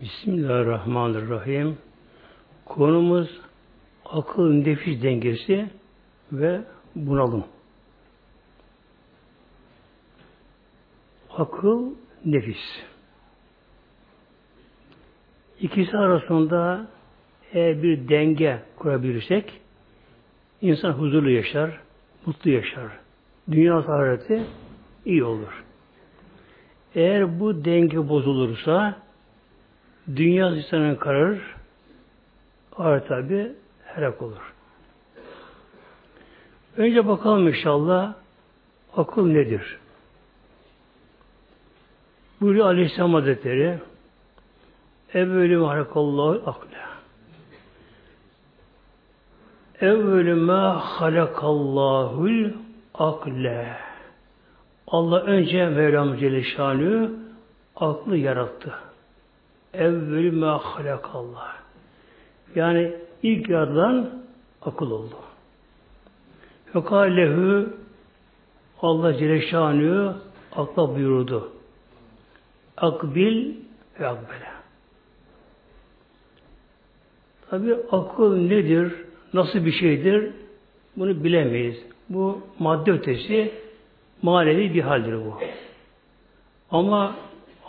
Bismillahirrahmanirrahim. Konumuz akıl nefis dengesi ve bunalım. Akıl, nefis. İkisi arasında eğer bir denge kurabilirsek insan huzurlu yaşar, mutlu yaşar. Dünya sahireti iyi olur. Eğer bu denge bozulursa dünya insanın kararır, ağır tabi helak olur. Önce bakalım inşallah akıl nedir? Buyuruyor Aleyhisselam Hazretleri Evvelü halakallahu akle Evvelü ma halakallahul akle Allah önce Mevlam Celle Şanü aklı yarattı. Evvelü ma halakallah yani ilk yaratılan akıl oldu. Fekalehu Allah Celle akla buyurdu. Akbil ve akbele. Tabi akıl nedir? Nasıl bir şeydir? Bunu bilemeyiz. Bu madde ötesi manevi bir haldir bu. Ama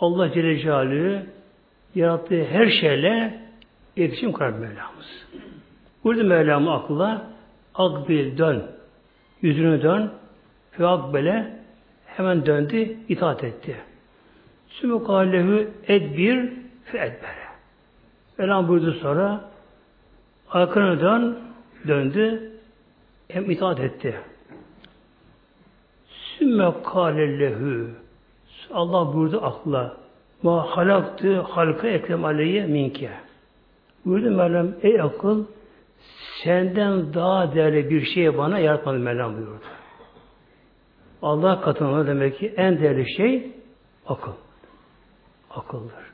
Allah Celle Celaluhu yarattığı her şeyle iletişim kurar Mevlamız. Burada Mevlamı akla akbil dön. Yüzünü dön. Fe akbele hemen döndü, itaat etti. Sümme kâlehu edbir fe edbere. Mevlam buyurdu sonra arkanı dön, döndü, hem itaat etti. Sümme kâlellehu Allah buyurdu akla ma halaktı halka ekrem aleyye minke. Buyurdu Mevlam ey akıl senden daha değerli bir şey bana yaratmadı Mevlam buyurdu. Allah katında demek ki en değerli şey akıl. Akıldır.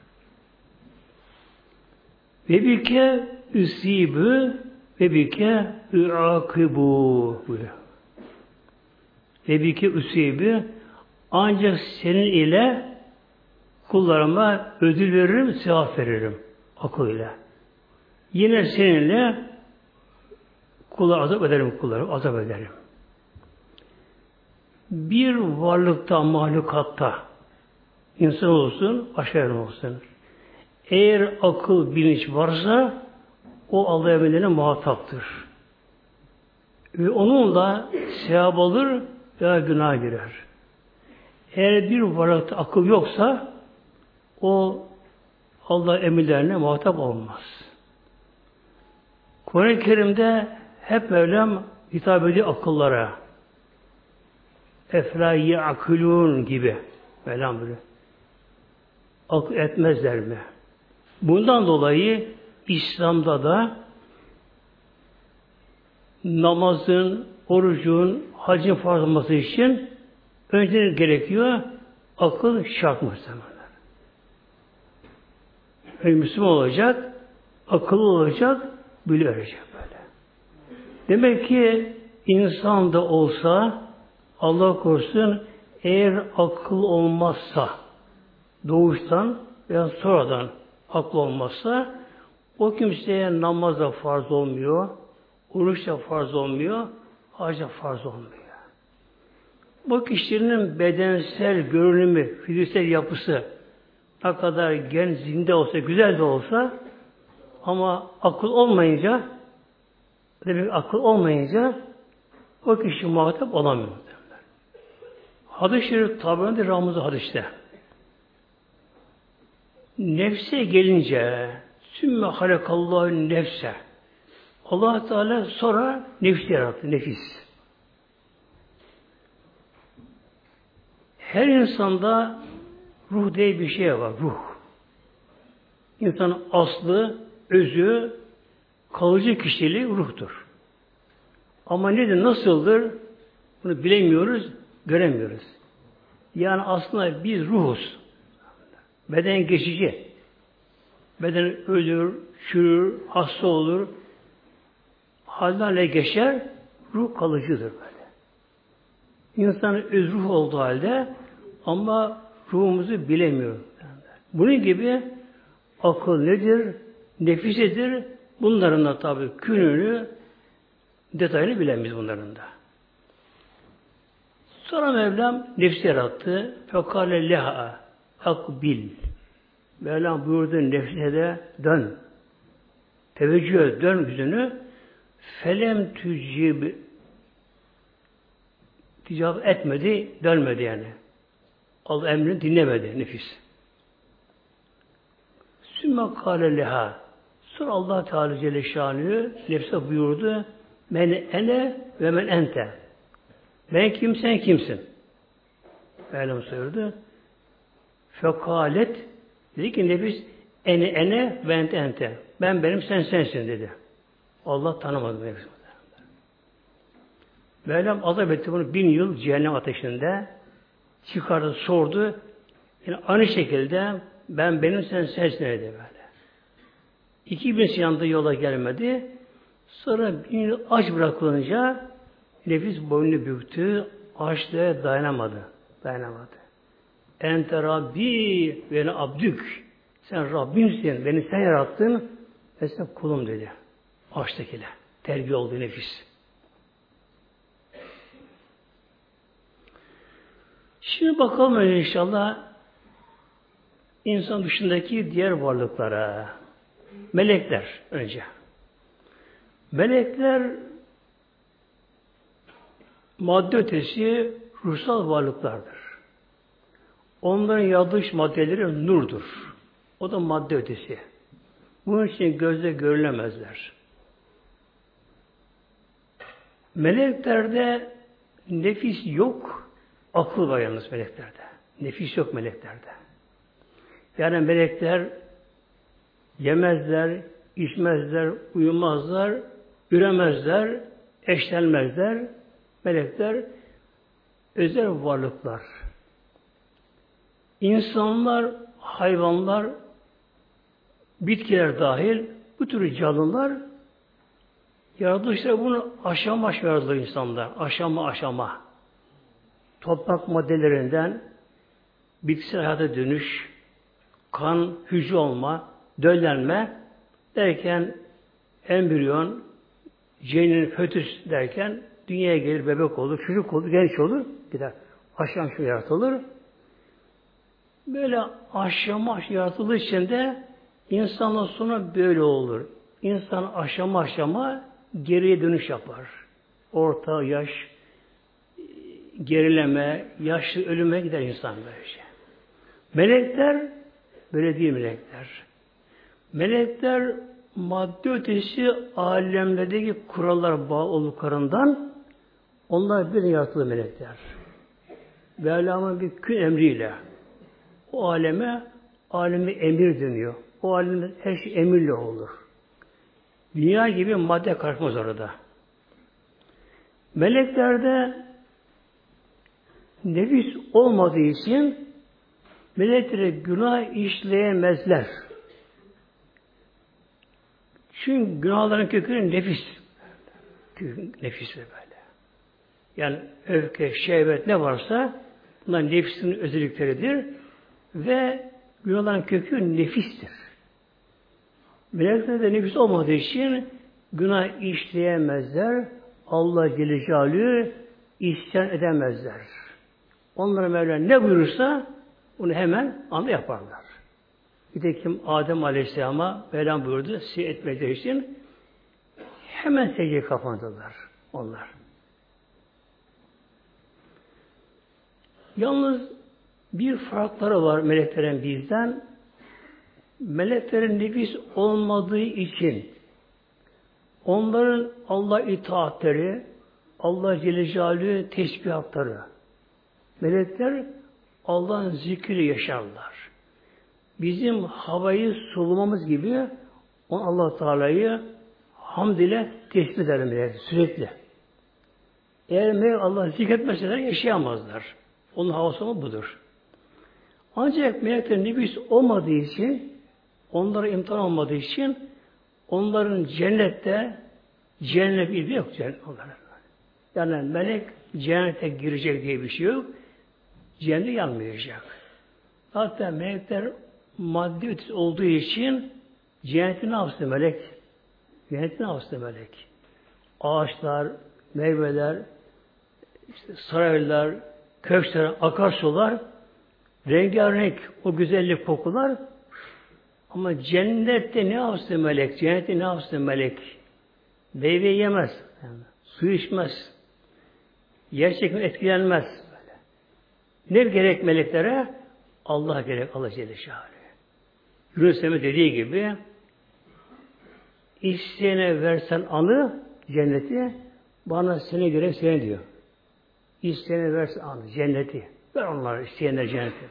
Ve bilke üsibü ve bilke üakibu buyuruyor. Ve bilke üsibü ancak senin ile kullarıma ödül veririm, sevap veririm. Akıl ile. Yine seninle kula azap ederim kulları, azap ederim. Bir varlıkta, mahlukatta insan olsun, başka olsun. Eğer akıl, bilinç varsa o Allah emirlerine muhataptır. Ve onunla sevap alır veya günah girer. Eğer bir varlıkta akıl yoksa o Allah emirlerine muhatap olmaz. Kur'an-ı Kerim'de hep Mevlam hitap ediyor akıllara. Efla akılun gibi. Mevlam böyle. Akıl etmezler mi? Bundan dolayı İslam'da da namazın, orucun, hacın farz olması için önce gerekiyor? Akıl şart muhtemelen. Yani Müslüman olacak, akıllı olacak, biliyor böyle. Demek ki insan da olsa Allah korusun eğer akıl olmazsa doğuştan veya sonradan akıl olmazsa o kimseye namaz da farz olmuyor, oruç da farz olmuyor, hac da farz olmuyor. Bu kişinin bedensel görünümü, fiziksel yapısı ne kadar genç, zinde olsa, güzel de olsa ama akıl olmayınca demek akıl olmayınca o kişi muhatap olamıyor. Hadis-i Şerif tabiinde Ramazan hadiste. Nefse gelince sümme halekallahu nefse allah Teala sonra nefsi yarattı, nefis. Her insanda ruh diye bir şey var, ruh. İnsanın aslı, özü, kalıcı kişiliği ruhtur. Ama nedir, nasıldır? Bunu bilemiyoruz, göremiyoruz. Yani aslında biz ruhuz. Beden geçici. Beden ölür, çürür, hasta olur. Hallerle geçer, ruh kalıcıdır böyle. İnsanın öz ruh olduğu halde ama ruhumuzu bilemiyor. Bunun gibi akıl nedir, nefis nedir, bunların da tabi kününü, detayını bilemeyiz bunların da. Sonra Mevlam nefsi yarattı. Fekale leha akbil. Mevlam buyurdu nefsine de dön. Teveccüh dön yüzünü. Felem tücib ticap etmedi, dönmedi yani. Allah emrini dinlemedi nefis. Sümme kâle leha. Sonra Allah Teala Celle Şanı nefse buyurdu. Men ene ve men ente. Ben kim sen kimsin? Mevlam söyledi. Fekalet dedi ki nefis ene ene ve ente ente. Ben benim sen sensin dedi. Allah tanımadı nefis. Mevlam azap etti bunu bin yıl cehennem ateşinde çıkardı, sordu. Yani aynı şekilde ben benim sen sensin dedi böyle. İki bin yanında yola gelmedi. Sonra bir aç bırakılınca nefis boynunu büktü. Açlığa dayanamadı. Dayanamadı. Ente Rabbi ve abdük. Sen Rabbimsin. Beni sen yarattın. Ve sen kulum dedi. Açtakiler. Terbiye oldu nefis. Şimdi bakalım inşallah insan dışındaki diğer varlıklara. Melekler önce. Melekler madde ötesi ruhsal varlıklardır. Onların yaratılış maddeleri nurdur. O da madde ötesi. Bunun için gözle görülemezler. Meleklerde nefis yok, akıl var yalnız meleklerde. Nefis yok meleklerde. Yani melekler yemezler, içmezler, uyumazlar, üremezler, eşlenmezler. Melekler özel varlıklar. İnsanlar, hayvanlar, bitkiler dahil bu tür canlılar yaratılışları bunu aşama aşama yaratılır insanlar. Aşama aşama. Toprak maddelerinden bitkisel hayata dönüş, kan, hücre olma, döllenme derken embriyon, cenin, fötüs derken dünyaya gelir, bebek olur, çocuk olur, genç olur, gider. Aşağı şu yaratılır. Böyle aşama aşama yaratıldığı için de insanın sonu böyle olur. İnsan aşama aşama geriye dönüş yapar. Orta yaş, gerileme, yaşlı ölüme gider insan böylece. Melekler böyle değil melekler. Melekler madde ötesi alemlerdeki kurallar bağlı olduklarından onlar bir yaratılır melekler. Mevlam'ın bir kün emriyle o aleme alemi emir dönüyor. O alemde her şey emirle olur. Dünya gibi madde karışmaz orada. Meleklerde nefis olmadığı için meleklere günah işleyemezler. Çünkü günahların kökü nefis. Nefis böyle. Yani öfke, şehvet ne varsa bunlar nefsin özellikleridir ve günahların kökü nefistir. Meleklerde nefis olmadığı için günah işleyemezler. Allah Celle isyan edemezler. Onlara Mevla ne buyurursa onu hemen anda yaparlar. Bir de kim Adem Aleyhisselam'a Mevlam buyurdu, si etmediği için hemen secdeye kapandılar onlar. Yalnız bir farkları var meleklerin bizden. Meleklerin nefis olmadığı için onların Allah itaatleri, Allah Celle Celaluhu tesbihatları. Melekler Allah'ın zikri yaşarlar. Bizim havayı solumamız gibi on Allah Teala'yı hamd ile tesbih ederler sürekli. Eğer melek Allah zikretmeseler yaşayamazlar. Onun havası budur. Ancak meleklerin nefis olmadığı için onlara imtihan olmadığı için onların cennette cennet ilmi yok cennet onların. Yani melek cennete girecek diye bir şey yok. Cennete yanmayacak. Hatta melekler maddi ötesi olduğu için cenneti ne yapsın melek? Cenneti ne yapsın melek? Ağaçlar, meyveler, işte saraylar, köşkler, akarsular, rengarenk o güzellik kokular ama cennette ne yapsın melek? Cennette ne yapsın melek? Meyve yemez. Yani, su içmez. Yer çekimi etkilenmez. Ne gerek meleklere? Allah gerek Allah Celle Şahane. Yunus dediği gibi isteyene versen anı cenneti bana seni gerek seni diyor. İsteyene versen anı cenneti. Ver onlara isteyenler cenneti.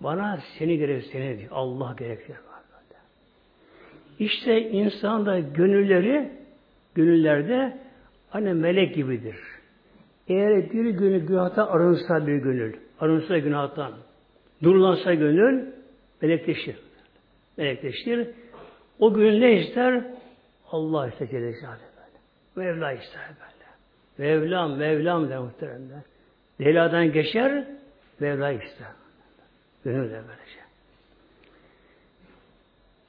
Bana seni gerek seni diyor. Allah gerektir. İşte insan da gönülleri gönüllerde hani melek gibidir. Eğer bir günü günahtan arınsa bir gönül, arınsa günahtan, durulansa gönül, melekleşir. Melekleşir. O gönül ne ister? Allah ister Celle. Mevla ister böyle. Mevlam, Mevlam der muhteremler. Leyla'dan geçer, Mevla ister. Gönül de böylece.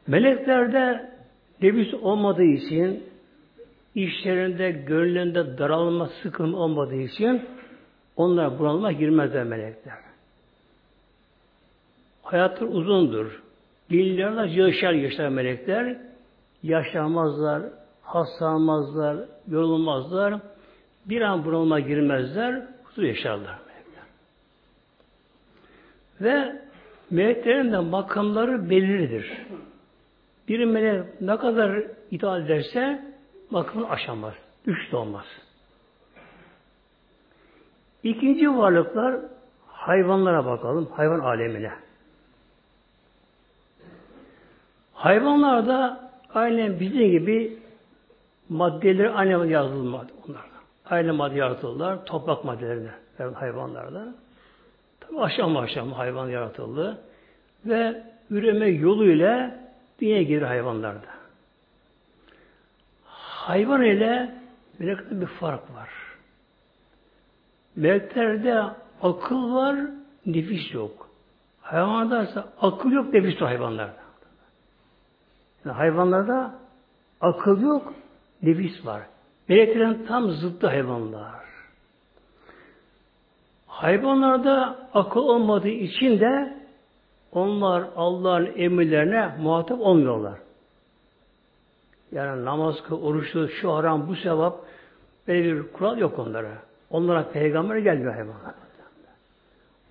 Meleklerde nefis olmadığı için işlerinde, gönüllerinde daralma, sıkıntı olmadığı için onlar bunalıma girmezler melekler. Hayatlar uzundur. Milyarlarca yaşar yaşar melekler. Yaşamazlar, hastalanmazlar, yorulmazlar. Bir an bunalıma girmezler, huzur yaşarlar melekler. Ve meleklerin de makamları belirlidir. Bir melek ne kadar itaat ederse makamını aşamaz. De olmaz. İkinci varlıklar hayvanlara bakalım. Hayvan alemine. Hayvanlar da aynen bizim gibi maddeleri aynı yazılmadı onlar. Aynı madde yaratıldılar. Toprak maddelerine hayvanlarda. Tabi aşama aşama hayvan yaratıldı. Ve üreme yoluyla dünyaya girer hayvanlarda. Hayvan ile melekte bir fark var. Meleklerde akıl var, nefis yok. Hayvanlarda ise akıl yok, nefis yok hayvanlarda. Yani hayvanlarda akıl yok, nefis var. Meleklerin tam zıttı hayvanlar. Hayvanlarda akıl olmadığı için de onlar Allah'ın emirlerine muhatap olmuyorlar. Yani namaz oruçlu, şu haram, bu sevap böyle bir kural yok onlara. Onlara peygamber gelmiyor hayvanlar.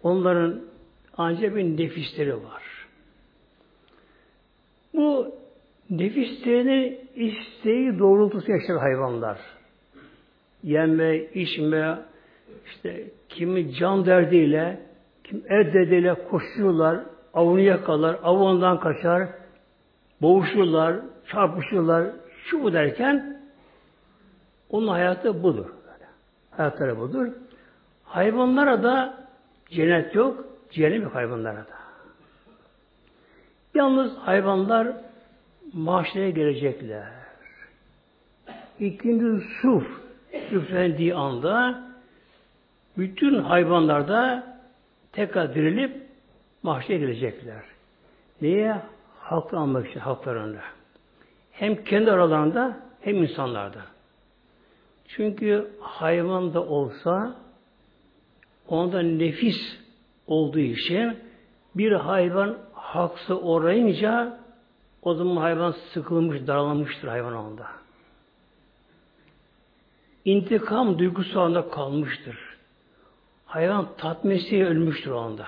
Onların ancak bir nefisleri var. Bu nefislerinin isteği doğrultusu yaşar hayvanlar. Yeme, içme, işte kimi can derdiyle, kim er derdiyle koşuyorlar, avını yakarlar, avından kaçar, boğuşurlar, çarpışırlar, şu bu derken onun hayatı budur. Hayatları budur. Hayvanlara da cennet yok, cehennem yok hayvanlara da. Yalnız hayvanlar mahşere gelecekler. İkinci suf üflendiği anda bütün hayvanlar da tekrar dirilip mahşere gelecekler. Niye? Haklı almak için haklarında. Hem kendi aralarında hem insanlarda. Çünkü hayvan da olsa onda nefis olduğu için bir hayvan haksı orayınca o zaman hayvan sıkılmış, daralamıştır hayvan onda. İntikam duygusu anda kalmıştır. Hayvan tatmesi ölmüştür onda.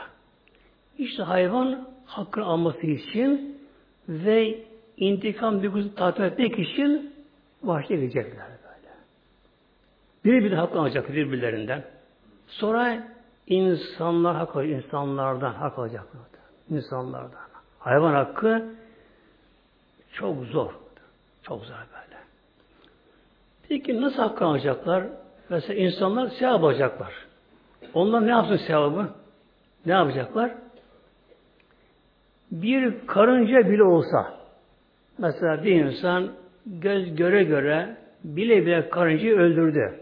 İşte hayvan hakkını alması için ve intikam duygusu tatmin etmek için vahşe gidecekler böyle. Biri bir hak alacak birbirlerinden. Sonra insanlar hak alacak, insanlardan hak alacaklar. İnsanlardan. Hayvan hakkı çok zor. Çok zor böyle. Peki nasıl hakkı alacaklar? Mesela insanlar sevap alacaklar. Onlar ne yapsın sevabı? Ne yapacaklar? Bir karınca bile olsa mesela bir insan göz göre göre bile bile karıncayı öldürdü.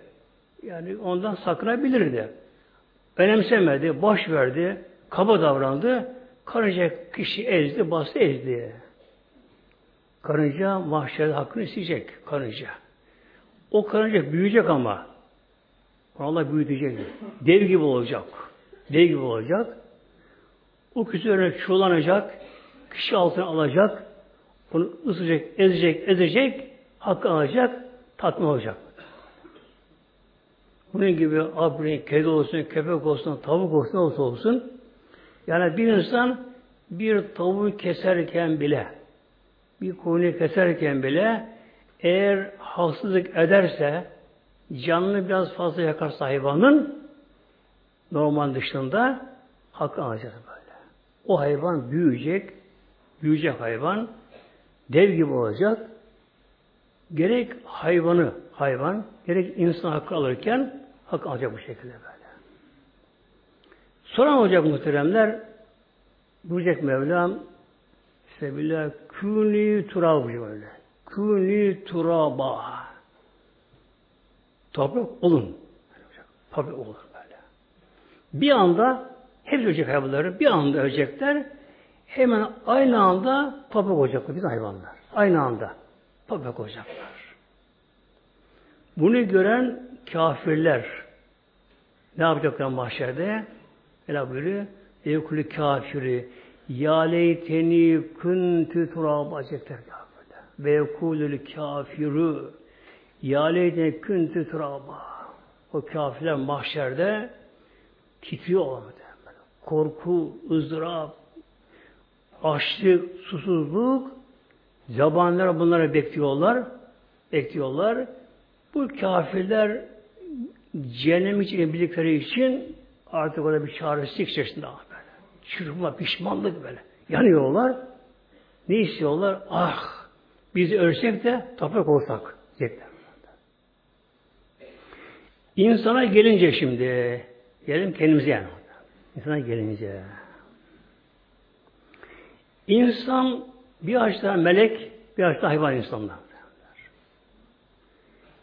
Yani ondan sakınabilirdi. Önemsemedi, boş verdi, kaba davrandı. karınca kişi ezdi, bastı ezdi. Karınca mahşerde hakkını isteyecek karınca. O karınca büyüyecek ama. Allah büyütecek. Dev gibi olacak. Dev gibi olacak. O üzerine çulanacak. Kişi altına alacak. Onu ısıracak, ezecek, ezecek. Hakkı alacak. Tatmin olacak. Bunun gibi abrin, kedi olsun, köpek olsun, tavuk olsun, olsa olsun. Yani bir insan bir tavuğu keserken bile, bir koyunu keserken bile eğer haksızlık ederse, canını biraz fazla yakarsa hayvanın normal dışında hakkı alacak böyle. O hayvan büyüyecek, büyüyecek hayvan, dev gibi olacak. Gerek hayvanı, hayvan, gerek insan hakkı alırken hak alacak bu şekilde böyle. Sonra olacak muhteremler? Buyacak Mevlam Sebillah kuni turab böyle. Kuni turaba. Toprak olun. Toprak olur böyle. Bir anda hep ölecek hayvanları bir anda ölecekler. Hemen aynı anda toprak olacaklar bütün hayvanlar. Aynı anda toprak olacaklar. Bunu gören kafirler ne yapacaklar mahşerde? Ela buyuruyor. Evkulü kafiri ya leyteni kuntu turaba diyecekler kafirler. Ve yekulül kafiru ya leyteni kuntu turaba. O kafirler mahşerde titriyor korku, ızdırap, açlık, susuzluk, zabanlar bunları bekliyorlar. Bekliyorlar. Bu kafirler cehennem için bildikleri için artık orada bir çaresizlik içerisinde böyle. Çırpma, pişmanlık böyle. Yanıyorlar. Ne istiyorlar? Ah! Biz ölsek de toprak olsak diyecekler. İnsana gelince şimdi, gelin kendimize yani. İnsana gelince. İnsan bir açıdan melek, bir açıdan hayvan insanlar.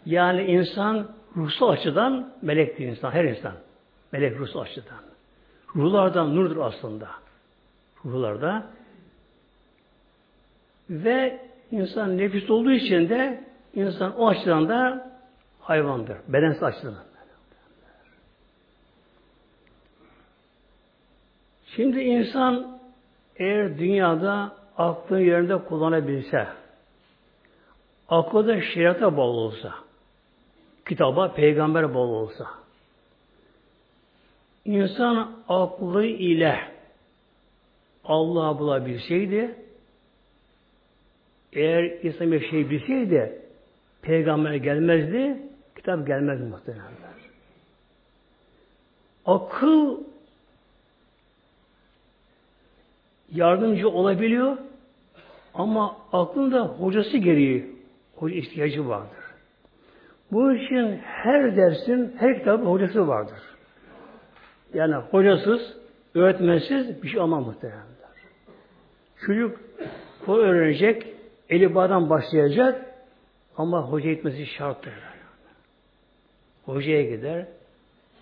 Yani insan ruhsal açıdan melek bir insan, her insan. Melek ruhsal açıdan. Ruhlardan nurdur aslında. Ruhlarda. Ve insan nefis olduğu için de insan o açıdan da hayvandır. Bedensel açıdan. Şimdi insan eğer dünyada aklını yerinde kullanabilse, aklı da şeriata bağlı olsa, kitaba, peygamber bağlı olsa, insan aklı ile Allah'ı bulabilseydi, eğer insan bir şey bilseydi, peygamber gelmezdi, kitap gelmezdi muhtemelenler. Akıl yardımcı olabiliyor ama aklın da hocası gereği hoca ihtiyacı vardır. Bu için her dersin, her kitabın hocası vardır. Yani hocasız, öğretmensiz bir şey olmaz muhtemelen. Çocuk o öğrenecek, eli bağdan başlayacak ama hoca gitmesi şarttır. Hocaya gider.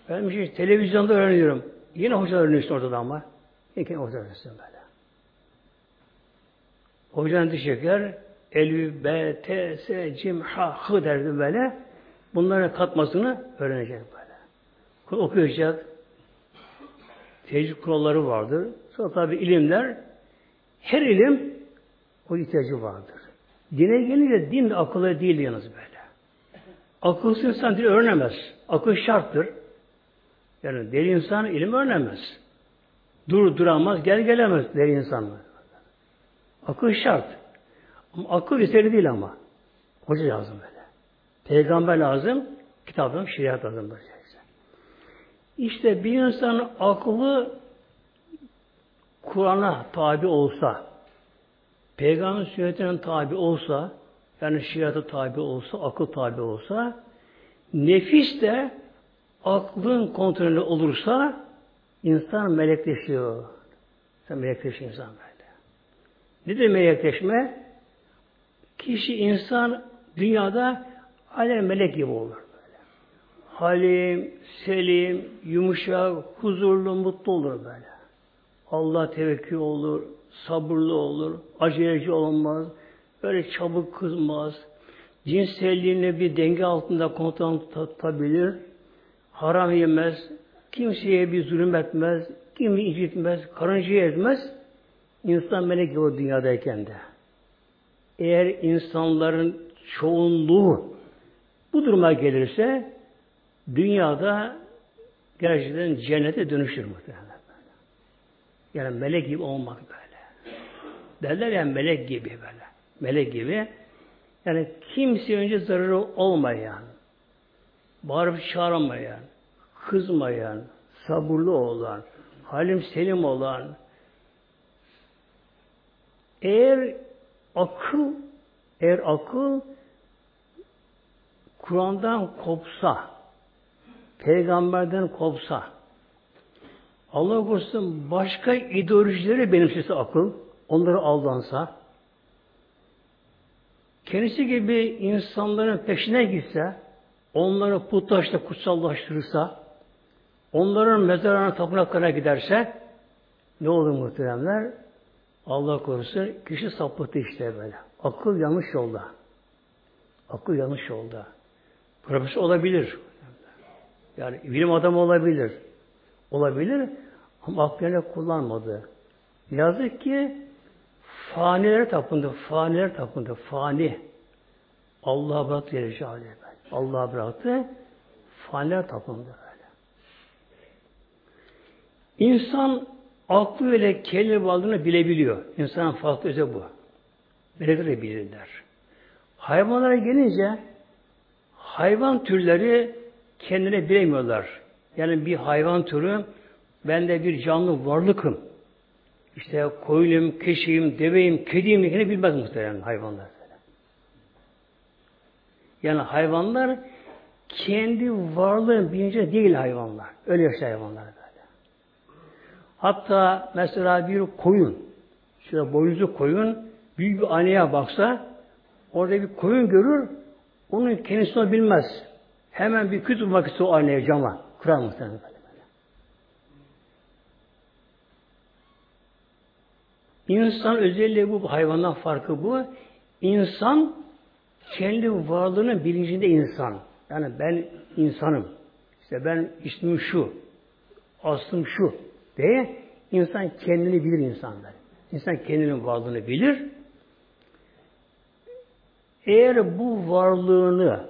Ben bir şey televizyonda öğreniyorum. Yine hoca öğreniyorsun orada ama. Yine hoca öğreniyorsun böyle. Hocanın diş çeker. Elü, B, T, S, Cim, Ha, Hı derdi böyle. Bunların katmasını öğrenecek böyle. Okuyacak. Tecrübe kuralları vardır. Sonra tabi ilimler her ilim o ihtiyacı vardır. Dine gelince din de akıllı değil yalnız böyle. Akılsız insan dil öğrenemez. Akıl şarttır. Yani deli insan ilim öğrenemez. Dur duramaz, gel gelemez deli insanlar. Akıl şart. Ama akıl eseri değil ama. Hoca lazım böyle. Peygamber lazım, kitabın şeriat lazım. İşte bir insan aklı Kur'an'a tabi olsa, Peygamber sünnetine tabi olsa, yani şeriata tabi olsa, akıl tabi olsa, nefis de aklın kontrolü olursa insan melekleşiyor. Sen melekleşiyor insan böyle. Nedir melekleşme? Kişi insan dünyada Aynen melek gibi olur. Böyle. Halim, selim, yumuşak, huzurlu, mutlu olur böyle. Allah tevekkül olur, sabırlı olur, aceleci olmaz, böyle çabuk kızmaz, cinselliğini bir denge altında kontrol tutabilir, haram yemez, kimseye bir zulüm etmez, kimi incitmez, karıncayı etmez, insan melek gibi dünyadayken de. Eğer insanların çoğunluğu bu duruma gelirse dünyada gerçekten cennete dönüşür muhtemelen. Yani melek gibi olmak böyle. Derler ya melek gibi böyle. Melek gibi. Yani kimse önce zararı olmayan, bağırıp çağırmayan, kızmayan, sabırlı olan, halim selim olan, eğer akıl, eğer akıl Kur'an'dan kopsa, peygamberden kopsa, Allah korusun başka ideolojileri benimsese akıl, onları aldansa, kendisi gibi insanların peşine gitse, onları putlaşta kutsallaştırırsa, onların mezarlarına tapınaklarına giderse, ne olur muhteremler? Allah korusun kişi sapıttı işte böyle. Akıl yanlış yolda. Akıl yanlış yolda. Profesör olabilir. Yani bilim adamı olabilir. Olabilir ama aklını kullanmadı. Yazık ki fanilere tapındı. Fanilere tapındı. Fani. Allah'a bıraktı yeri Allah'a bıraktı. Faniler tapındı böyle. İnsan aklı ile kelime bağladığını bilebiliyor. İnsanın farklı öze bu. Melekler de bilirler. Hayvanlara gelince hayvan türleri kendine bilemiyorlar. Yani bir hayvan türü ben de bir canlı varlıkım. İşte koyunum, keşiyim, deveyim, kediyim diye bilmez muhtemelen hayvanlar. Yani hayvanlar kendi varlığın bilinci değil hayvanlar. Öyle yaşayan hayvanlar böyle. Hatta mesela bir koyun, şöyle boynuzu koyun, büyük bir aynaya baksa, orada bir koyun görür, onun kendisini bilmez. Hemen bir küt vurmak o aynaya cama. Kırar muhtemelen böyle. İnsan özelliği bu, hayvandan farkı bu. İnsan kendi varlığının bilincinde insan. Yani ben insanım. İşte ben ismim şu. Aslım şu. Diye insan kendini bilir insanlar. İnsan kendinin varlığını bilir. Eğer bu varlığını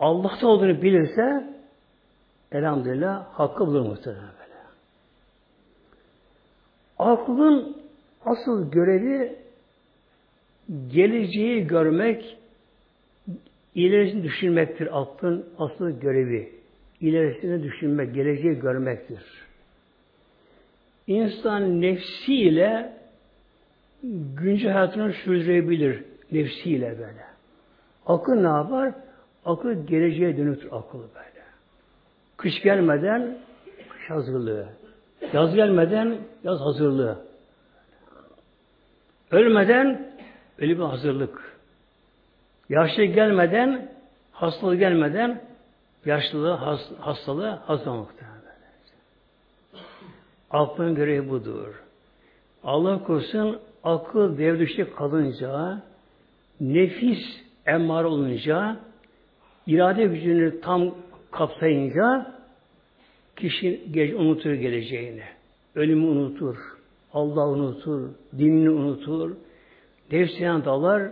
Allah'ta olduğunu bilirse elhamdülillah hakkı bulur muhtemelen böyle. Aklın asıl görevi geleceği görmek, ilerisini düşünmektir aklın asıl görevi. İlerisini düşünmek, geleceği görmektir. İnsan nefsiyle güncel hayatını sürdürebilir. Nefsiyle böyle. Akıl ne yapar? Akıl geleceğe dönüktür akıl böyle. Kış gelmeden kış hazırlığı. Yaz gelmeden yaz hazırlığı. Ölmeden ölü bir hazırlık. Yaşlı gelmeden, hastalığı gelmeden yaşlılığı, hastalığı hazırlamakta. Aklın görevi budur. Allah korusun akıl dev dışı kalınca, nefis emmar olunca, irade gücünü tam kapsayınca kişi geç unutur geleceğini. Ölümü unutur. Allah unutur. Dinini unutur. Nefsine dalar.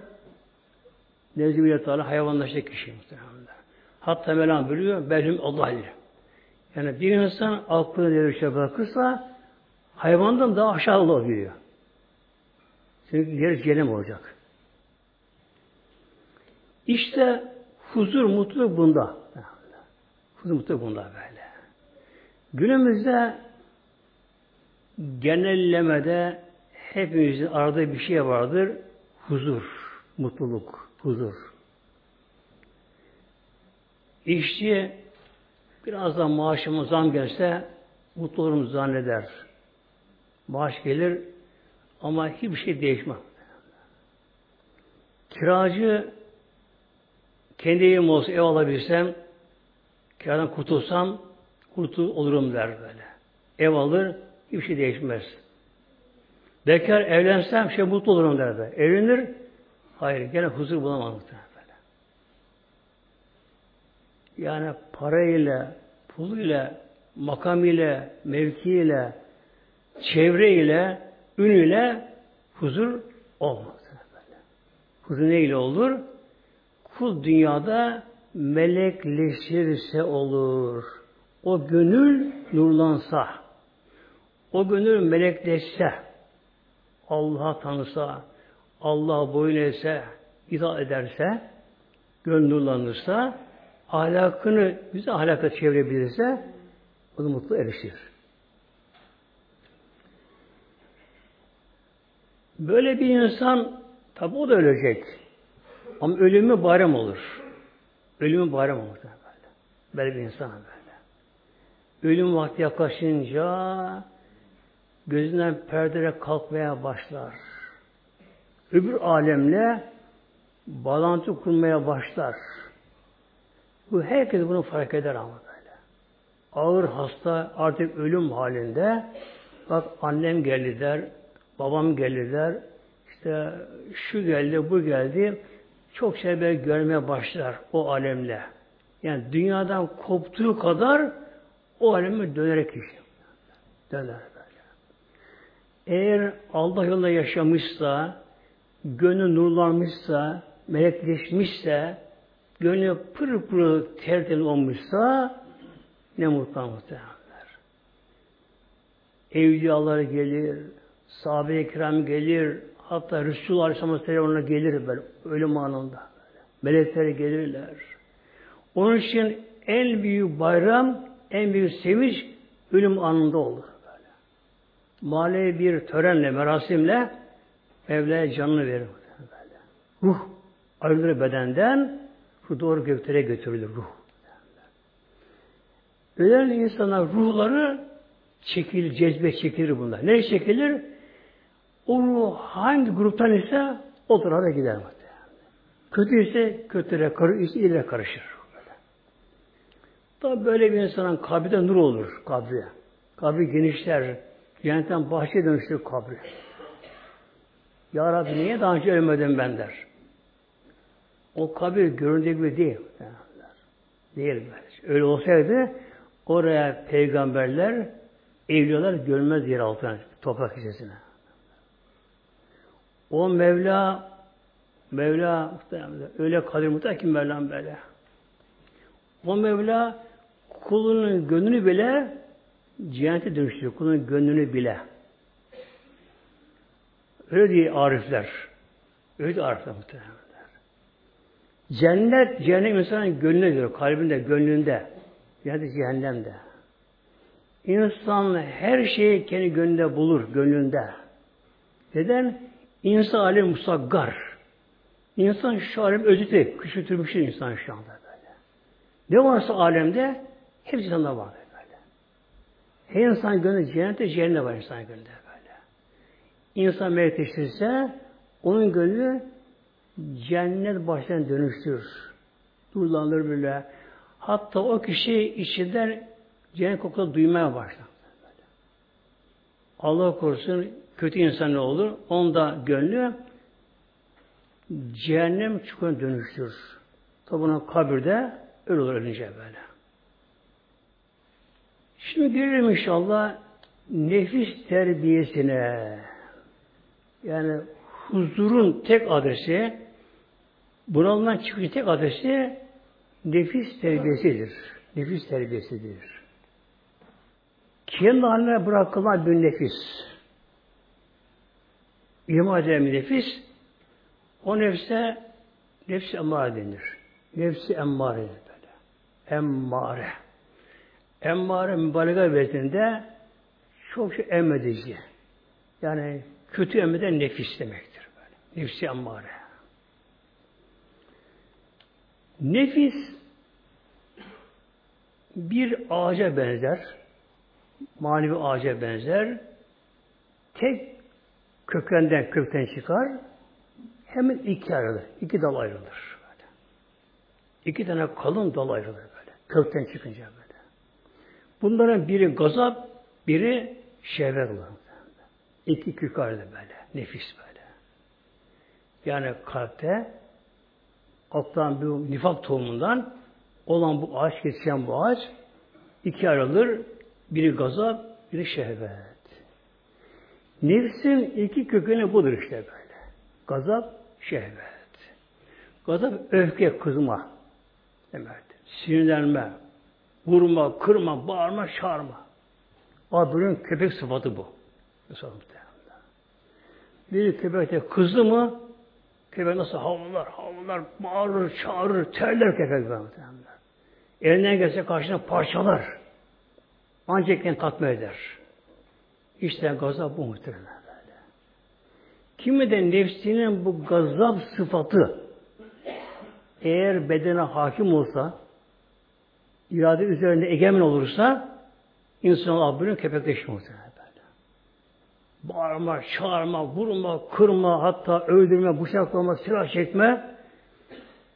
Nezmi Teala hayvanlaşacak kişi muhtemelen. Hatta Mevlam buyuruyor, belhum Allah ile. Yani bir insan aklını devrişe bırakırsa hayvandan daha aşağı oluyor. Çünkü yer cehennem olacak. İşte huzur, mutluluk bunda. Huzur, mutluluk bunda böyle. Günümüzde genellemede hepimizin aradığı bir şey vardır. Huzur, mutluluk, huzur. İşçi biraz da maaşıma zam gelse mutlu olurum zanneder. Maaş gelir ama hiçbir şey değişmez. Kiracı kendi evim olsa ev alabilsem kiradan kurtulsam kurtul olurum der böyle. Ev alır hiçbir şey değişmez. Bekar evlensem şey mutlu olurum derdi. Evlenir, hayır gene huzur bulamam muhtemelen. Yani parayla, puluyla, makam ile, mevki ile, çevre ile, ün ile huzur olmaz. Huzur ne ile olur? Kul dünyada melekleşirse olur. O gönül nurlansa, o gönül melekleşse, Allah'a tanısa, Allah'a boyun eğse, itaat ederse, gönül nurlanırsa, ahlakını güzel ahlaka çevirebilirse, o da mutlu erişir. Böyle bir insan tabi o da ölecek. Ama ölümü bayram olur. Ölümü bayram olur. Böyle. böyle bir insan böyle. Ölüm vakti yaklaşınca gözünden perdere kalkmaya başlar. Öbür alemle bağlantı kurmaya başlar. Bu herkes bunu fark eder ama böyle. Ağır hasta artık ölüm halinde bak annem geldi der, babam geldi der, işte şu geldi, bu geldi. Çok şey böyle görmeye başlar o alemle. Yani dünyadan koptuğu kadar o aleme dönerek kişi. Döner böyle. Eğer Allah yolunda yaşamışsa, gönlü nurlanmışsa, melekleşmişse, gönlü pır pır tertemiz olmuşsa ne mutlu muhtemelenler. Evliyalar gelir, sahabe-i kiram gelir, hatta Resulullah Aleyhisselam gelir böyle, ölüm anında. Melekler gelirler. Onun için en büyük bayram, en büyük sevinç ölüm anında olur. Böyle. Mali bir törenle, merasimle Mevla'ya canını verir. Böyle. Ruh ayrılır bedenden, ruh doğru göklere götürülür ruh. Ölen insanlar ruhları çekilir, cezbe çekilir bunlar. Ne çekilir? O ruh hangi gruptan ise o tarafa gider. Kötü ise karışır, iyilere karışır. Tabi böyle bir insanın kabirde nur olur kabri. Kabri genişler. Cennetten bahçeye dönüştür kabri. Ya Rabbi niye daha önce ölmedim ben der. O kabir göründüğü gibi değil. Değil böyle. Öyle olsaydı oraya peygamberler, evliyalar görmez yer altına, toprak içerisine. O Mevla Mevla öyle kadir mutlaka ki Mevlam böyle. O Mevla kulunun gönlünü bile cennete dönüştürüyor. Kulunun gönlünü bile. Öyle diye arifler. Öyle diye arifler muhtemelen. Cennet, cennet insanın gönlüne göre, kalbinde, gönlünde. Yani cehennemde. İnsan her şeyi kendi gönlünde bulur, gönlünde. Neden? İnsan alem musaggar. İnsan şu alem özüte, küçültülmüş insan şu anda böyle. Ne varsa alemde hepsi insanda var böyle. Her insan gönlü cennette cehennem var insan gönlünde böyle. İnsan melekleşirse onun gönlü cennet baştan dönüştürür. Durlanır bile. Hatta o kişi içinden cennet kokusu duymaya başlar. Allah korusun kötü insan ne olur? Onda gönlü cehennem çukuruna dönüştür. Tabi buna kabirde öyle olur ölünce böyle. Şimdi gelelim inşallah nefis terbiyesine. Yani huzurun tek adresi bunalımdan çıkış tek adresi nefis terbiyesidir. Nefis terbiyesidir. Kendi haline bırakılan bir nefis. Bir nefis o nefse nefsi emmare denir. Nefsi emmare böyle. Emmare. Emmare mübareka vezinde çok şey emredici. Yani kötü emreden nefis demektir. Böyle. Nefsi emmare. Nefis bir ağaca benzer. Manevi ağaca benzer. Tek kökenden kökten çıkar. Hemen iki ayrılır. iki dal ayrılır. Böyle. İki tane kalın dal ayrılır böyle. Kökten çıkınca böyle. Bunların biri gazap, biri Şehvet olur. İki kök böyle. Nefis böyle. Yani kalpte alttan bir nifak tohumundan olan bu ağaç geçen bu ağaç iki ayrılır. Biri gazap, biri şehvet. Nefsin iki kökeni budur işte böyle. Gazap, şehvet. Gazap, öfke, kızma demektir. Sinirlenme, vurma, kırma, bağırma, çağırma. Abinin köpek sıfatı bu. Bir köpek de kızdı mı köpek nasıl havlar, havlar, bağırır, çağırır, terler köpek. Elinden gelse karşına parçalar. Ancak kendini tatmin eder. İşte gazap bu muhtemelen böyle. Kimi de nefsinin bu gazap sıfatı eğer bedene hakim olsa irade üzerinde egemen olursa insan Rabbinin köpekleşme muhtemelen böyle. Bağırma, çağırma, vurma, kırma, hatta öldürme, bıçaklama, silah çekme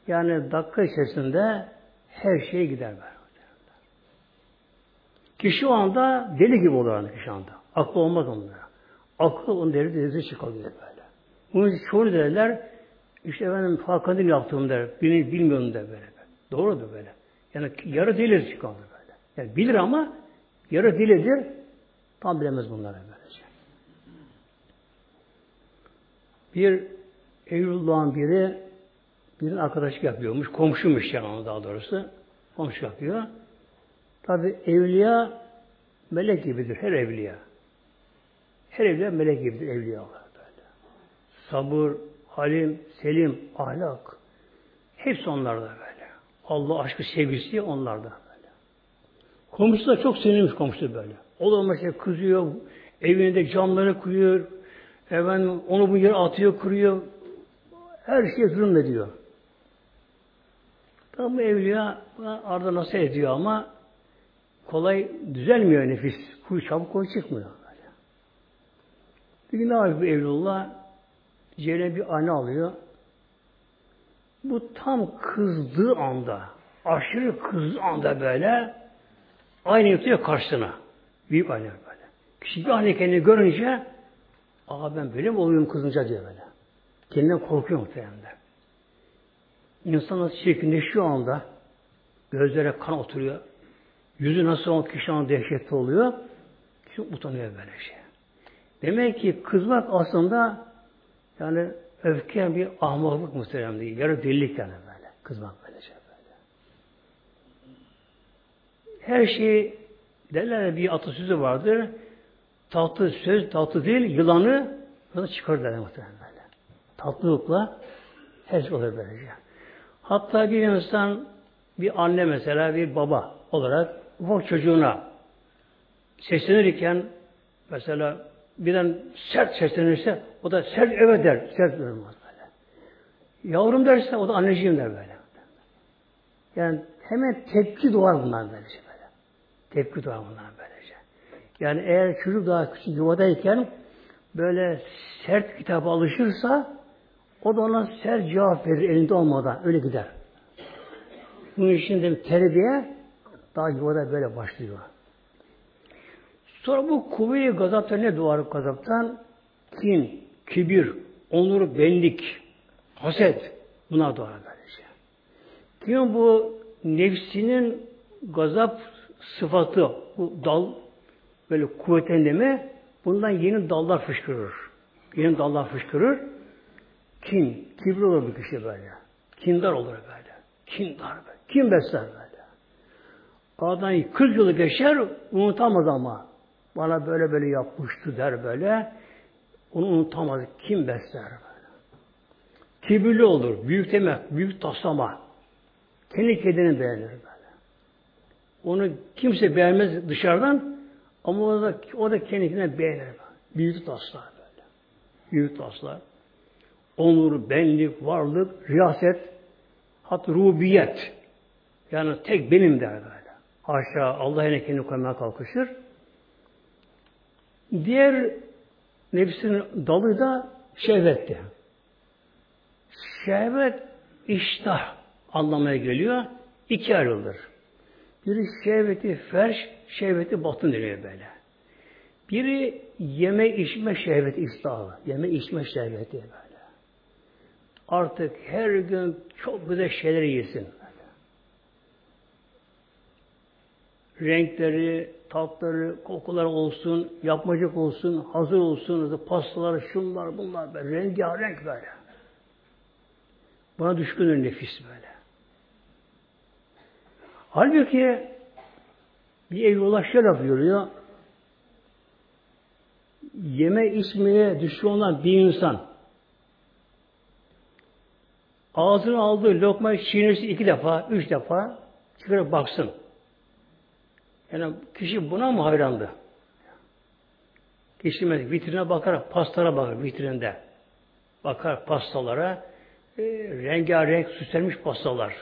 yani dakika içerisinde her şey gider böyle. Kişi o anda deli gibi olur kişi anda. Aklı olmaz onda. Aklı onun deri denize çıkabilir böyle. Bunun için çoğu derler işte efendim farkında yaptığım der. Beni bilmiyorum der böyle. Doğrudur böyle. Yani yarı delidir çıkardı böyle. Yani bilir ama yarı delidir. Tam bilemez bunları böylece. Bir Eylül'dan biri birinin arkadaşlık yapıyormuş. Komşuymuş yani daha doğrusu. Komşu yapıyor. Tabi evliya melek gibidir. Her evliya. Her evliya melek gibidir evliyalar böyle. Sabır, halim, selim, ahlak. Hepsi onlarda böyle. Allah aşkı sevgisi onlarda böyle. Komşusu da çok sevinmiş komşu böyle. O da mesela kızıyor, evinde camları kuruyor, efendim onu bu yere atıyor, kuruyor. Her şeye zulmediyor. Tam bu evliya arada nasıl ediyor ama kolay düzelmiyor nefis. Kuyu çabuk koyu çıkmıyor. Bir gün ne yapıyor bu Evlullah? Ceylan bir anne alıyor. Bu tam kızdığı anda, aşırı kızdığı anda böyle aynı yapıyor karşısına. Büyük anne böyle. Kişi bir anne kendini görünce aa ben böyle mi oluyorum kızınca diyor böyle. Kendinden korkuyor muhtemelen. İnsan nasıl çirkinleşiyor anda gözlere kan oturuyor. Yüzü nasıl o kişi an dehşetli oluyor. Kişi utanıyor böyle şey. Demek ki kızmak aslında yani öfke bir ahmaklık muhterem değil. Yarı delilik yani böyle. Kızmak böyle şey böyle. Her şey derler bir atasözü vardır. Tatlı söz, tatlı değil, yılanı nasıl çıkar derler muhterem böyle. Tatlılıkla her şey olur böylece. Hatta bir insan bir anne mesela bir baba olarak ufak çocuğuna seslenirken mesela birden sert seslenirse o da sert evet der. Sert durmaz böyle. Yavrum derse o da anneciğim der böyle. Yani hemen tepki doğar bunlar böylece böyle. Tepki doğar bunlar böylece. Yani eğer çocuk daha küçük yuvadayken böyle sert kitaba alışırsa o da ona sert cevap verir elinde olmadan. Öyle gider. Bunun için de terbiye daha yuvada böyle başlıyor. Sonra bu kuvve-i gazaptan ne doğar gazaptan? Kin, kibir, onur, benlik, haset. Bunlar doğar böylece. Kim bu nefsinin gazap sıfatı, bu dal böyle kuvvetlendirme bundan yeni dallar fışkırır. Yeni dallar fışkırır. Kin, kibir olur bir kişi böyle. Kindar olur böyle. Kindar böyle. Kim besler böyle. Aradan 40 yılı geçer, unutamaz ama. Bana böyle böyle yapmıştı der böyle. Onu unutamaz. Kim besler böyle. Kibirli olur. Büyük demek, büyük taslama. Kendi kendini beğenir böyle. Onu kimse beğenmez dışarıdan ama o da, o da kendi kendine beğenir. Böyle. Büyük taslar böyle. Büyük taslar. Onur, benlik, varlık, riyaset, hat rubiyet. Yani tek benim der böyle. Haşa Allah yine kendini koymaya kalkışır. Diğer nefsin dalı da şehvetti. Şehvet iştah anlamaya geliyor. İki ayrılır. Biri şehveti ferş, şehveti batın deniyor böyle. Biri yeme içme şehveti istahı. Yeme içme şehveti böyle. Artık her gün çok güzel şeyler yesin. Renkleri, tatları, kokular olsun, yapmacık olsun, hazır olsun, pastalar, şunlar, bunlar böyle, rengarenk böyle. Buna düşkün nefis böyle. Halbuki bir eyvallah şöyle yapıyor yeme içmeye düşkün olan bir insan ağzına aldığı lokmayı çiğnerse iki defa, üç defa çıkarıp baksın. Yani kişi buna mı hayrandı? Mesela vitrine bakar, pastalara bakar vitrinde. Bakar pastalara, e, rengarenk süslenmiş pastalar.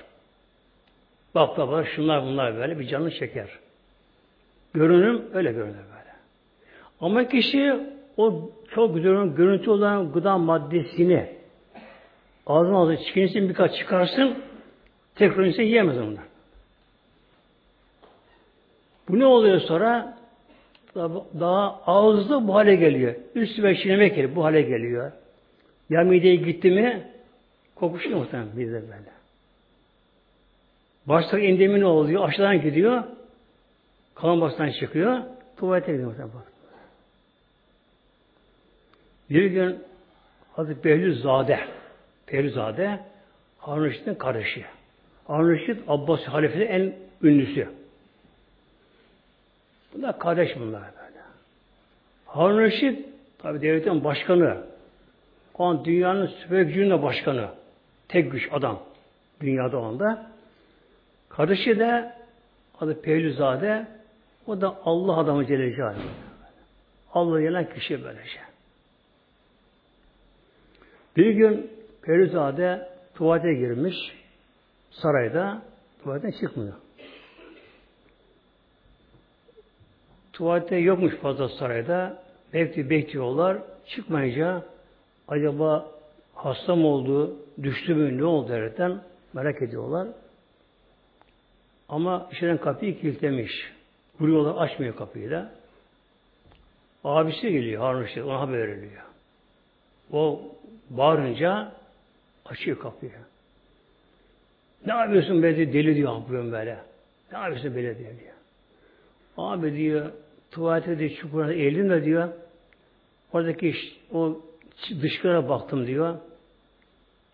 Baklava, şunlar bunlar böyle bir canını çeker. Görünüm öyle görünür böyle. Ama kişi o çok güzel görüntü olan gıda maddesini ağzına ağzına çıkınsın birkaç çıkarsın tekrar insan yiyemez onu. Bu ne oluyor sonra? Daha ağızda bu hale geliyor. Üst ve çiğnemek. Bu hale geliyor. Ya mideye gitti mi kokuşuyor muhtemelen bizde böyle. Başta indemi ne oluyor? Aşağıdan gidiyor. Kan basından çıkıyor. Tuvalete gidiyor muhtemelen. Bir gün Hazreti Behlülzade Behlülzade Harun Reşit'in kardeşi. Harun Reşit Abbas halifenin en ünlüsü. Bunlar kardeş bunlar böyle. Harun Reşit tabi devletin başkanı. O an dünyanın süper gücünün başkanı. Tek güç adam. Dünyada onda. Kardeşi de adı Pehlüzade o da Allah adamı Celle. Allah gelen kişi böylece. Bir gün Perizade tuvalete girmiş sarayda tuvaletten çıkmıyor. Tuvalete yokmuş fazla sarayda. Bekliyor, bekliyorlar. Çıkmayınca acaba hasta mı oldu, düştü mü, ne oldu derken merak ediyorlar. Ama içeriden kapıyı kilitlemiş. Vuruyorlar, açmıyor kapıyı da. Abisi geliyor Harun işte, ona haber veriliyor. O bağırınca açıyor kapıyı. Ne yapıyorsun be diyor, deli diyor yapıyorum böyle. Ne yapıyorsun böyle diyor. Abi diyor tuvalete de çukuruna eğildim de diyor. Oradaki o dışkılara baktım diyor.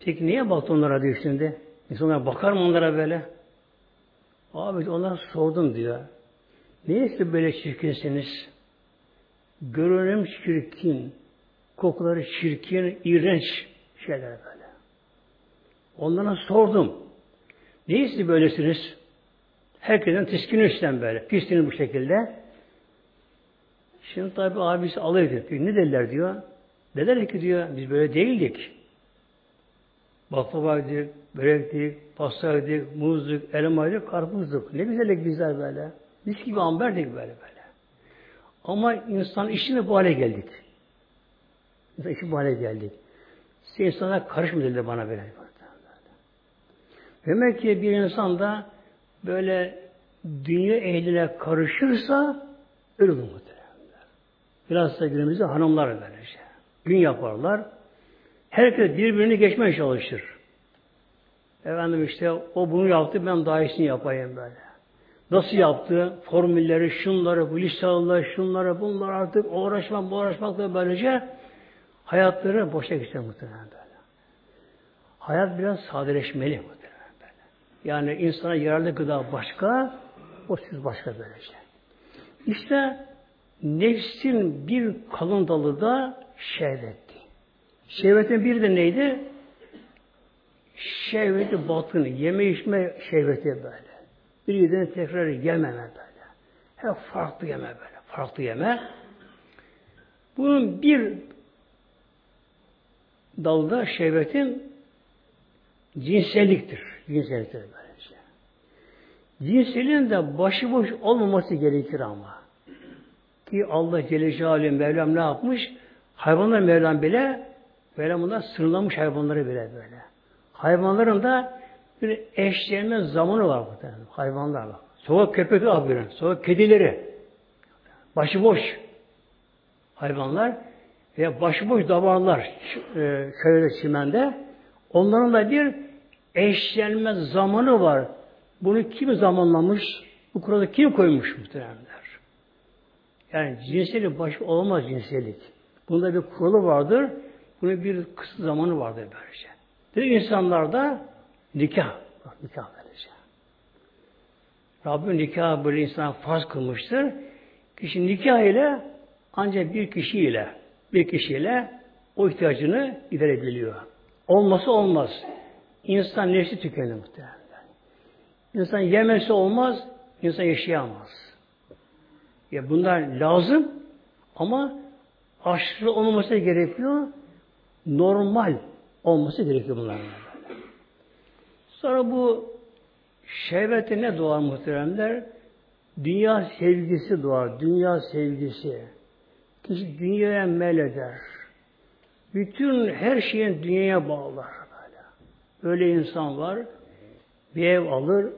Peki niye baktın onlara diyor şimdi? İnsanlar bakar mı onlara böyle? Abi onlara sordum diyor. Niye böyle çirkinsiniz? Görünüm çirkin, kokuları çirkin, iğrenç şeyler böyle. Onlara sordum. Neyse böylesiniz? Herkesten tiskinirsen böyle. Pisliğiniz bu şekilde. Şimdi tabi abisi alıyor diyor. Ne dediler diyor. Dediler ki diyor biz böyle değildik. Baklavaydık, börektik, pastaydık, muzduk, elmaydık, karpuzduk. Ne güzellik bizler böyle. Biz gibi amberdik böyle böyle. Ama insan işine bu hale geldik. İnsan işi bu hale geldik. Siz insana karışma dedi bana böyle. Demek ki bir insan da böyle dünya ehline karışırsa ölür muhtemelen. Biraz da günümüzde hanımlar böylece. Gün yaparlar. Herkes birbirini geçmeye çalışır. Efendim işte o bunu yaptı ben daha iyisini yapayım böyle. Nasıl yaptı? Formülleri, şunları, bu listeleri, şunları, bunlar artık uğraşmak, uğraşmakla böylece hayatları boşa geçer muhtemelen böyle. Hayat biraz sadeleşmeli muhtemelen böyle. Yani insana yararlı gıda başka, o siz başka böylece. İşte nefsin bir kalın dalı da şehvetti. Şehvetin bir de neydi? Şehveti batını, yeme içme şehveti böyle. Bir yediğini tekrar yememe böyle. Hep farklı yeme böyle. Farklı yeme. Bunun bir dalda şehvetin cinselliktir. Cinselliktir böylece. Cinselliğin de başıboş olmaması gerekir ama. Ki Allah Celle Celaluhu Mevlam ne yapmış? Hayvanlar Mevlam bile Mevlam bunlar sınırlamış hayvanları bile böyle. Hayvanların da bir eşlenme zamanı var muhtemelen. Hayvanlar var. Köpekleri var böyle. Sokak kedileri. Başıboş. hayvanlar ve başıboş davarlar e, köyde çimende onların da bir eşlenme zamanı var. Bunu kim zamanlamış? Bu kuralı kim koymuş muhteremler? Yani cinsellik baş olmaz cinsellik. Bunda bir kuralı vardır. Bunun bir kısa zamanı vardır böylece. Dedi insanlarda nikah. Nikah böylece. Rabbim nikah böyle insana farz kılmıştır. Kişi nikah ile ancak bir kişiyle bir kişiyle o ihtiyacını giderebiliyor. Olması olmaz. İnsan nefsi tükenir muhtemelen. İnsan yemesi olmaz, insan yaşayamaz. Ya bunlar lazım ama aşırı olmaması gerekiyor. Normal olması gerekiyor bunlar. Sonra bu şehvete ne doğar muhteremler? Dünya sevgisi doğar. Dünya sevgisi. Kişi dünyaya meyleder. Bütün her şeyin dünyaya bağlar. Böyle. Öyle insan var. Bir ev alır.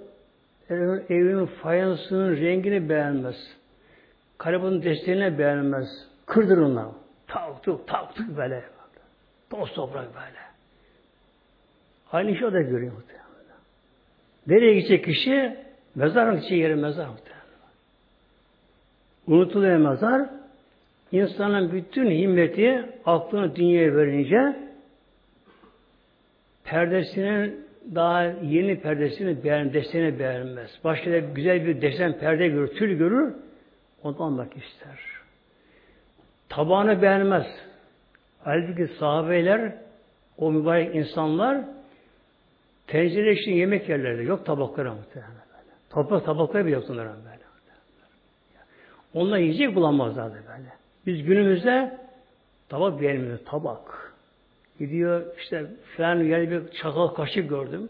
Evinin fayansının rengini beğenmez. Kalıbının desteğini beğenmez. Kırdır onu. Taktık taktık böyle. Toz toprak böyle. Aynı işi o da görüyor muhtemelen. Nereye gidecek kişi? Mezar gidecek yeri mezar muhtemelen. Unutuluyor mezar. İnsanın bütün himmeti aklını dünyaya verince perdesinin daha yeni perdesini beğen, deseni beğenmez. Başka da güzel bir desen perde görür, tül görür, onu almak ister. Tabağını beğenmez. Halbuki sahabeler, o mübarek insanlar tencere için yemek yerlerdi. Yok tabakları muhtemelen böyle. Toprak tabakları bile onların böyle. Onlar yiyecek bulamazlardı böyle. Biz günümüzde tabak beğenmiyoruz. Tabak. Gidiyor işte falan yerde bir çakal kaşık gördüm.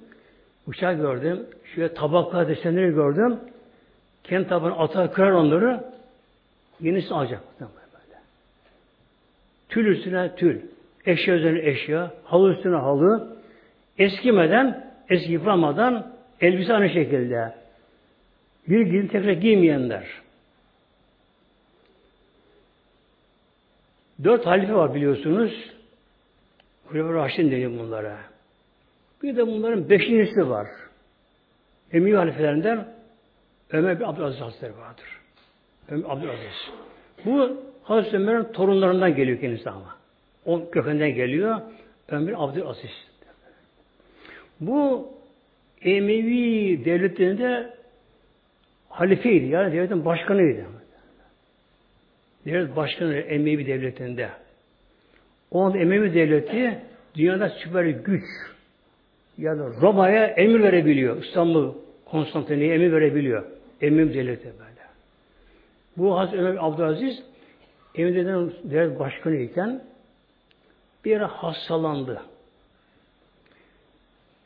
Bıçak gördüm. Şöyle tabaklar desenleri gördüm. Kendi tabağını atar kırar onları. Yenisini alacak. Böyle. Tül üstüne tül. Eşya üzerine eşya. Halı üstüne halı. Eskimeden, eski yıpramadan elbise aynı şekilde. Bir gün tekrar giymeyenler. Dört halife var biliyorsunuz. Hulefur Raşidin deniyor bunlara. Bir de bunların beşincisi var. Emir halifelerinden Ömer bin Abdülaziz Hazretleri vardır. Abdülaziz. Bu Hazreti Ömer'in torunlarından geliyor kendisi ama. O kökenden geliyor. Ömer Abdülaziz. Bu Emevi devletinde halifeydi. Yani devletin başkanıydı. Devlet başkanı Emevi devletinde. O anda Emevi devleti dünyada süper güç. Yani Roma'ya emir verebiliyor. İstanbul Konstantiniyye emir verebiliyor. Emevi devleti böyle. Bu Hazreti Ömer Abdülaziz Emevi'den devlet başkanı iken bir ara hastalandı.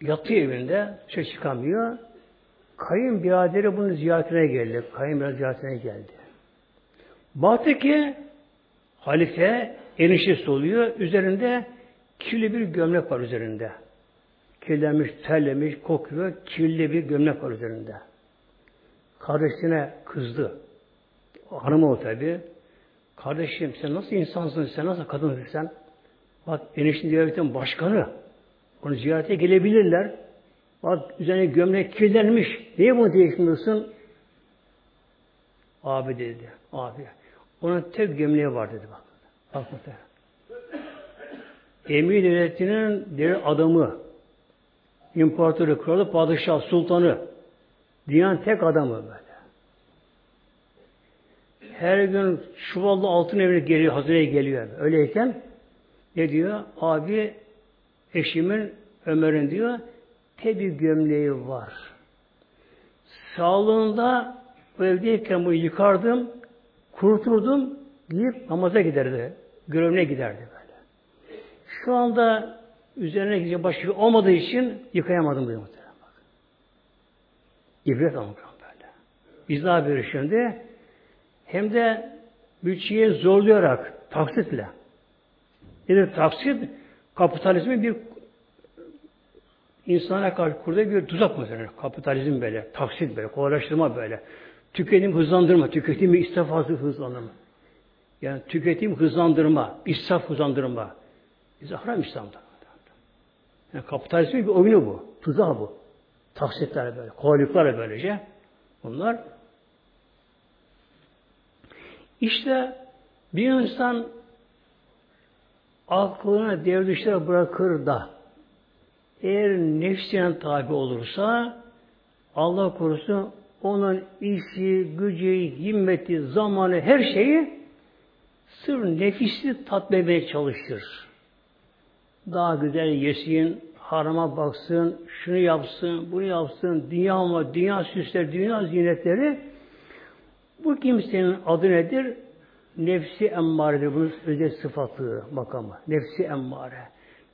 Yatıyor evinde, şey çıkamıyor. Kayınbiraderi bunun ziyaretine geldi. Kayınbirader ziyaretine geldi. Baktı ki halife eniştesi oluyor. Üzerinde kirli bir gömlek var üzerinde. Kirlenmiş, terlemiş, kokuyor. Kirli bir gömlek var üzerinde. Kardeşine kızdı. Hanımı o tabi. Kardeşim sen nasıl insansın, sen nasıl kadınsın sen? Bak enişte devletin başkanı. Onu ziyarete gelebilirler. Bak üzerine gömlek kirlenmiş. Niye bunu değiştiriyorsun? Abi dedi. Abi. Onun tek gömleği var dedi bak. Bak. Emir devletinin diğer adamı, imparatoru, kralı, padişah, sultanı, dünyanın tek adamı böyle. Her gün çuvallı altın evine geliyor, hazıraya geliyor. Öyleyken ne diyor? Abi eşimin Ömer'in diyor tebi gömleği var. Sağlığında bu evdeyken bunu yıkardım, kurturdum, giyip namaza giderdi. Görevine giderdi böyle. Şu anda üzerine gidecek başka şey olmadığı için yıkayamadım diyor muhtemelen. İbret almak böyle. Biz daha bir şimdi hem de bütçeyi zorlayarak taksitle. Nedir taksit? Kapitalizmin bir insana karşı kurduğu bir tuzak mesela. Kapitalizm böyle, taksit böyle, kolaylaştırma böyle. Tüketim hızlandırma, tüketimi istifası hızlandırma. Yani tüketim hızlandırma, israf hızlandırma. Bize haram İslam'da. Yani kapitalizmin bir oyunu bu. Tuzağı bu. Taksitler böyle, kolaylıklar böylece. Bunlar işte bir insan aklına devre bırakır da eğer nefsine tabi olursa Allah korusun onun işi, gücü, himmeti, zamanı, her şeyi sırf nefisi tatmemeye çalışır. Daha güzel yesin, harama baksın, şunu yapsın, bunu yapsın, dünya ama dünya süsler, dünya zinetleri bu kimsenin adı nedir? Nefsi emmaredir. Bunun özel sıfatı, makamı. Nefsi emmare.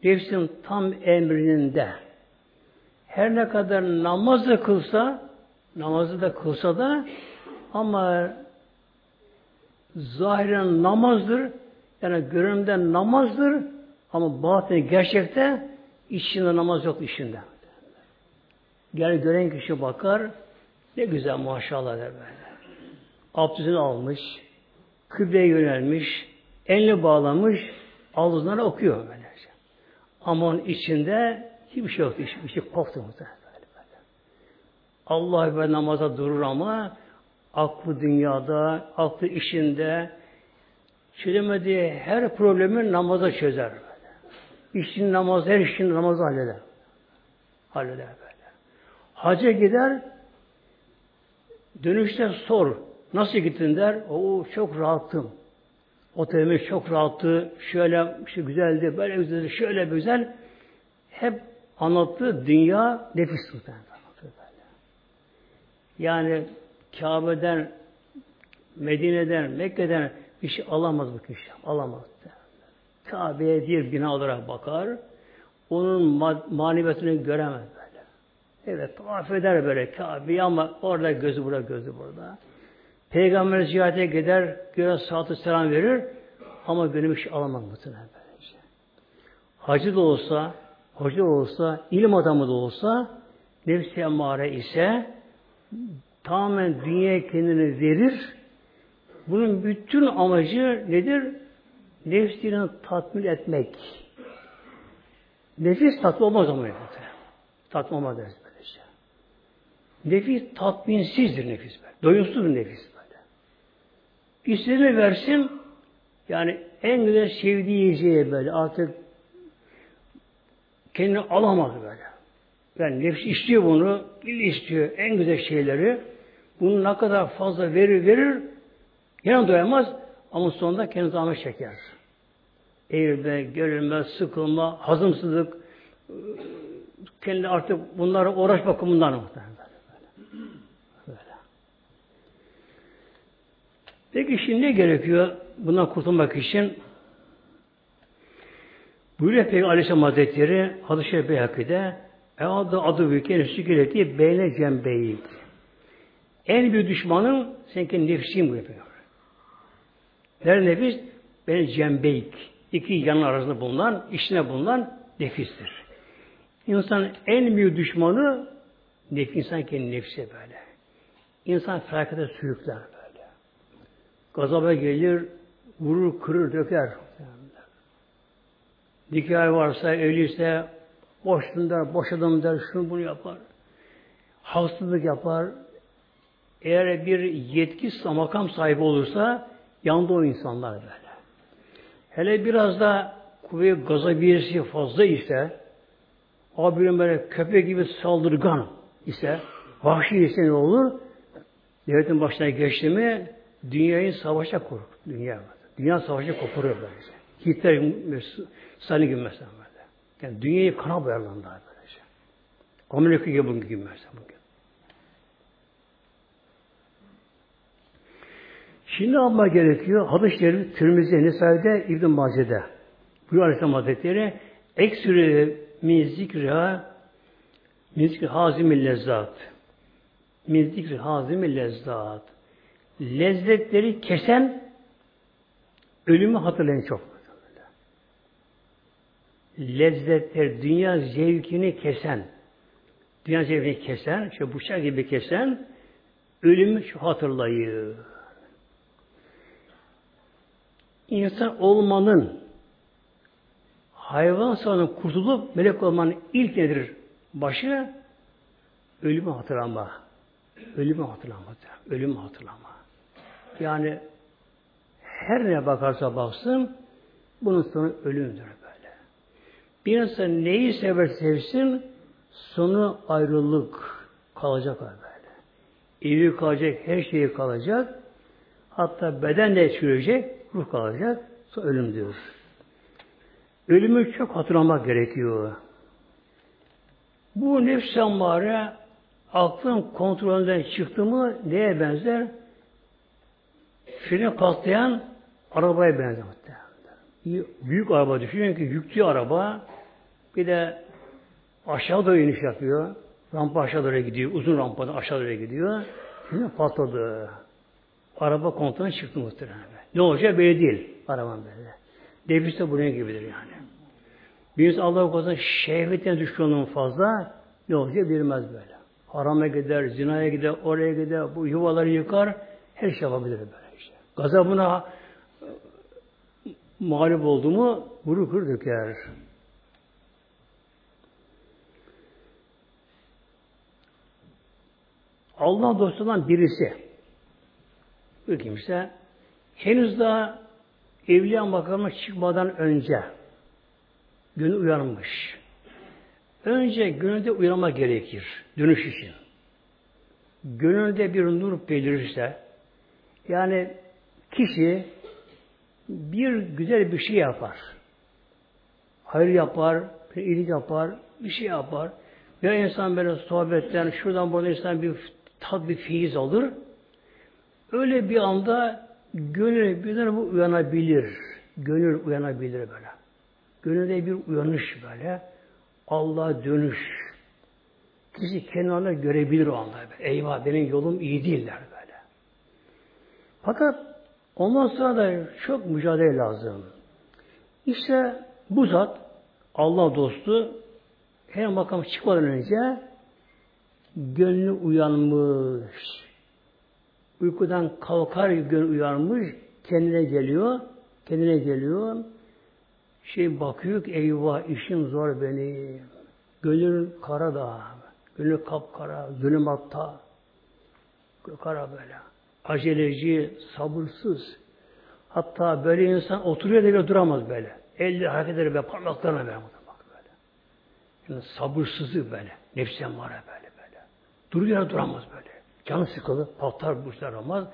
Nefsin tam emrinde. Her ne kadar namaz da kılsa, namazı da kılsa da ama zahiren namazdır. Yani görünümden namazdır ama batını gerçekte içinde namaz yok işinde. Gel gören kişi bakar ne güzel maşallah der böyle. Abdestini almış, kıbleye yönelmiş, elini bağlamış, ağzından okuyor böylece. Ama onun içinde hiçbir şey yok. Hiçbir şey koptu muhtemelen. Allah ve namaza durur ama aklı dünyada, aklı işinde çözemediği her problemi namaza çözer. İşin namaz, her işin namazı halleder. Halleder böyle. Hacca gider, dönüşte sor. Nasıl gittin der. O çok rahattım. Otelimiz çok rahattı. Şöyle işte güzeldi, böyle güzeldi, şöyle güzel. Hep anlattı dünya nefis muhtemelen. Yani Kabe'den, Medine'den, Mekke'den bir şey alamaz bu kişi. Alamaz. Kabe'ye bir bina olarak bakar. Onun maneviyatını göremez böyle. Evet, tavaf eder böyle Kabe'yi ama orada gözü burada, gözü burada. Peygamber ziyarete gider, göre saatı selam verir ama benim iş alamam muhtemelen böylece. Hacı da olsa, hoca da olsa, ilim adamı da olsa, nefsi emmare ise tamamen dünya kendini verir. Bunun bütün amacı nedir? Nefsini tatmin etmek. Nefis tatmin olmaz ama. Tatmin olmaz deriz böylece. Nefis tatminsizdir nefis böyle. Doyumsuz bir nefis. İstediğini versin yani en güzel sevdiği yiyeceği böyle artık kendini alamaz böyle. Yani nefis istiyor bunu, il istiyor en güzel şeyleri. Bunu ne kadar fazla verir verir, yine doyamaz ama sonunda kendi zahmet çeker. Eğilme, gerilme, sıkılma, hazımsızlık, kendi artık bunlara uğraş bakımından muhtemelen. Böyle. Peki şimdi ne gerekiyor bundan kurtulmak için? Buyuruyor Peygamber Aleyhisselam Hazretleri Hadis-i Şerif Beyhaki'de Eadı adı büyük en sükeleti beyne cembeyik. En büyük düşmanın seninki nefsin bu yapıyor. Her nefis ben cembeyik. İki yanın arasında bulunan, içine bulunan nefistir. İnsan en büyük düşmanı nefis, insan kendi nefsi böyle. İnsan felakete sürükler böyle. Gazaba gelir, vurur, kırır, döker. Nikah varsa, evliyse boştum der, boşadım der, şunu bunu yapar. Haksızlık yapar. Eğer bir yetki makam sahibi olursa yandı o insanlar böyle. Hele biraz da kuvvet gazabiyesi fazla ise abinin böyle köpek gibi saldırgan ise vahşi ise ne olur? Devletin başına geçti mi dünyayı savaşa korur. Dünya, dünya savaşa kopuruyor böylece. Hitler, Stalin gibi mesela. Yani dünyayı kana boyarlar daha böylece. Amerika gibi bugün gibi mesela bugün. Şimdi alma gerekiyor. Hadis-i Şerif Tirmizi Nisa'da İbn Mace'de. Bu Aleyhisselam Hazretleri eksürü min zikriha min zikri hazimil lezzat min zikri hazimil lezzat lezzetleri kesen ölümü hatırlayın çok lezzetler, dünya zevkini kesen, dünya zevkini kesen, işte bıçak gibi kesen, ölümü şu hatırlayın. insan olmanın hayvan sanın kurtulup melek olmanın ilk nedir? Başı ölümü hatırlama. Ölümü hatırlama. Ölümü hatırlama. Yani her ne bakarsa baksın bunun sonu ölümdür böyle. Bir insan neyi sever sevsin sonu ayrılık kalacak böyle. Evi kalacak, her şeyi kalacak. Hatta beden de çürüyecek, ruh kalacak. Sonra ölüm diyor. Ölümü çok hatırlamak gerekiyor. Bu nefs ammare aklın kontrolünden çıktı mı neye benzer? Freni patlayan arabaya benzer. Büyük araba düşünün ki yüklü araba bir de aşağı doğru iniş yapıyor. Rampa aşağı doğru gidiyor. Uzun rampada aşağı doğru gidiyor. Şimdi patladı. Araba kontrolünden çıktı muhtemelen. Ne olacak belli değil. Araban böyle. Nefis de bunun gibidir yani. Bir insan Allah'a korusun şehvetine düşkünlüğün fazla ne olacak bilmez böyle. Harama gider, zinaya gider, oraya gider, bu yuvaları yıkar, her şey yapabilir böyle. Gazabına mağlup oldu mu vuru kır döker. Allah dostundan birisi bu kimse henüz daha evliya makamına çıkmadan önce gün uyanmış. Önce gönülde uyanma gerekir. Dönüş için. Gönülde bir nur belirirse yani kişi bir güzel bir şey yapar. Hayır yapar, bir iyilik yapar, bir şey yapar. Ya insan böyle sohbetten, şuradan buradan insan bir tat bir feyiz alır. Öyle bir anda gönül birden bu uyanabilir. Gönül uyanabilir böyle. Gönülde bir uyanış böyle. Allah'a dönüş. Kişi kenarına görebilir o anda. Eyvah benim yolum iyi değiller böyle. Fakat ondan sonra da çok mücadele lazım. İşte bu zat Allah dostu her makam çıkmadan önce gönlü uyanmış. Uykudan kalkar gönlü uyanmış. Kendine geliyor. Kendine geliyor. Şey bakıyor ki eyvah işim zor benim. Gönül kara da. Gönül kapkara. Zulümatta. Kara böyle. Aceleci, sabırsız. Hatta böyle insan oturuyor da bile duramaz böyle. Elle hareket eder böyle parmaklarına böyle. Bak böyle. Yani sabırsızlık böyle. Nefsen var böyle böyle. Duruyor duramaz böyle. Canı sıkılı, patlar burçlar olmaz.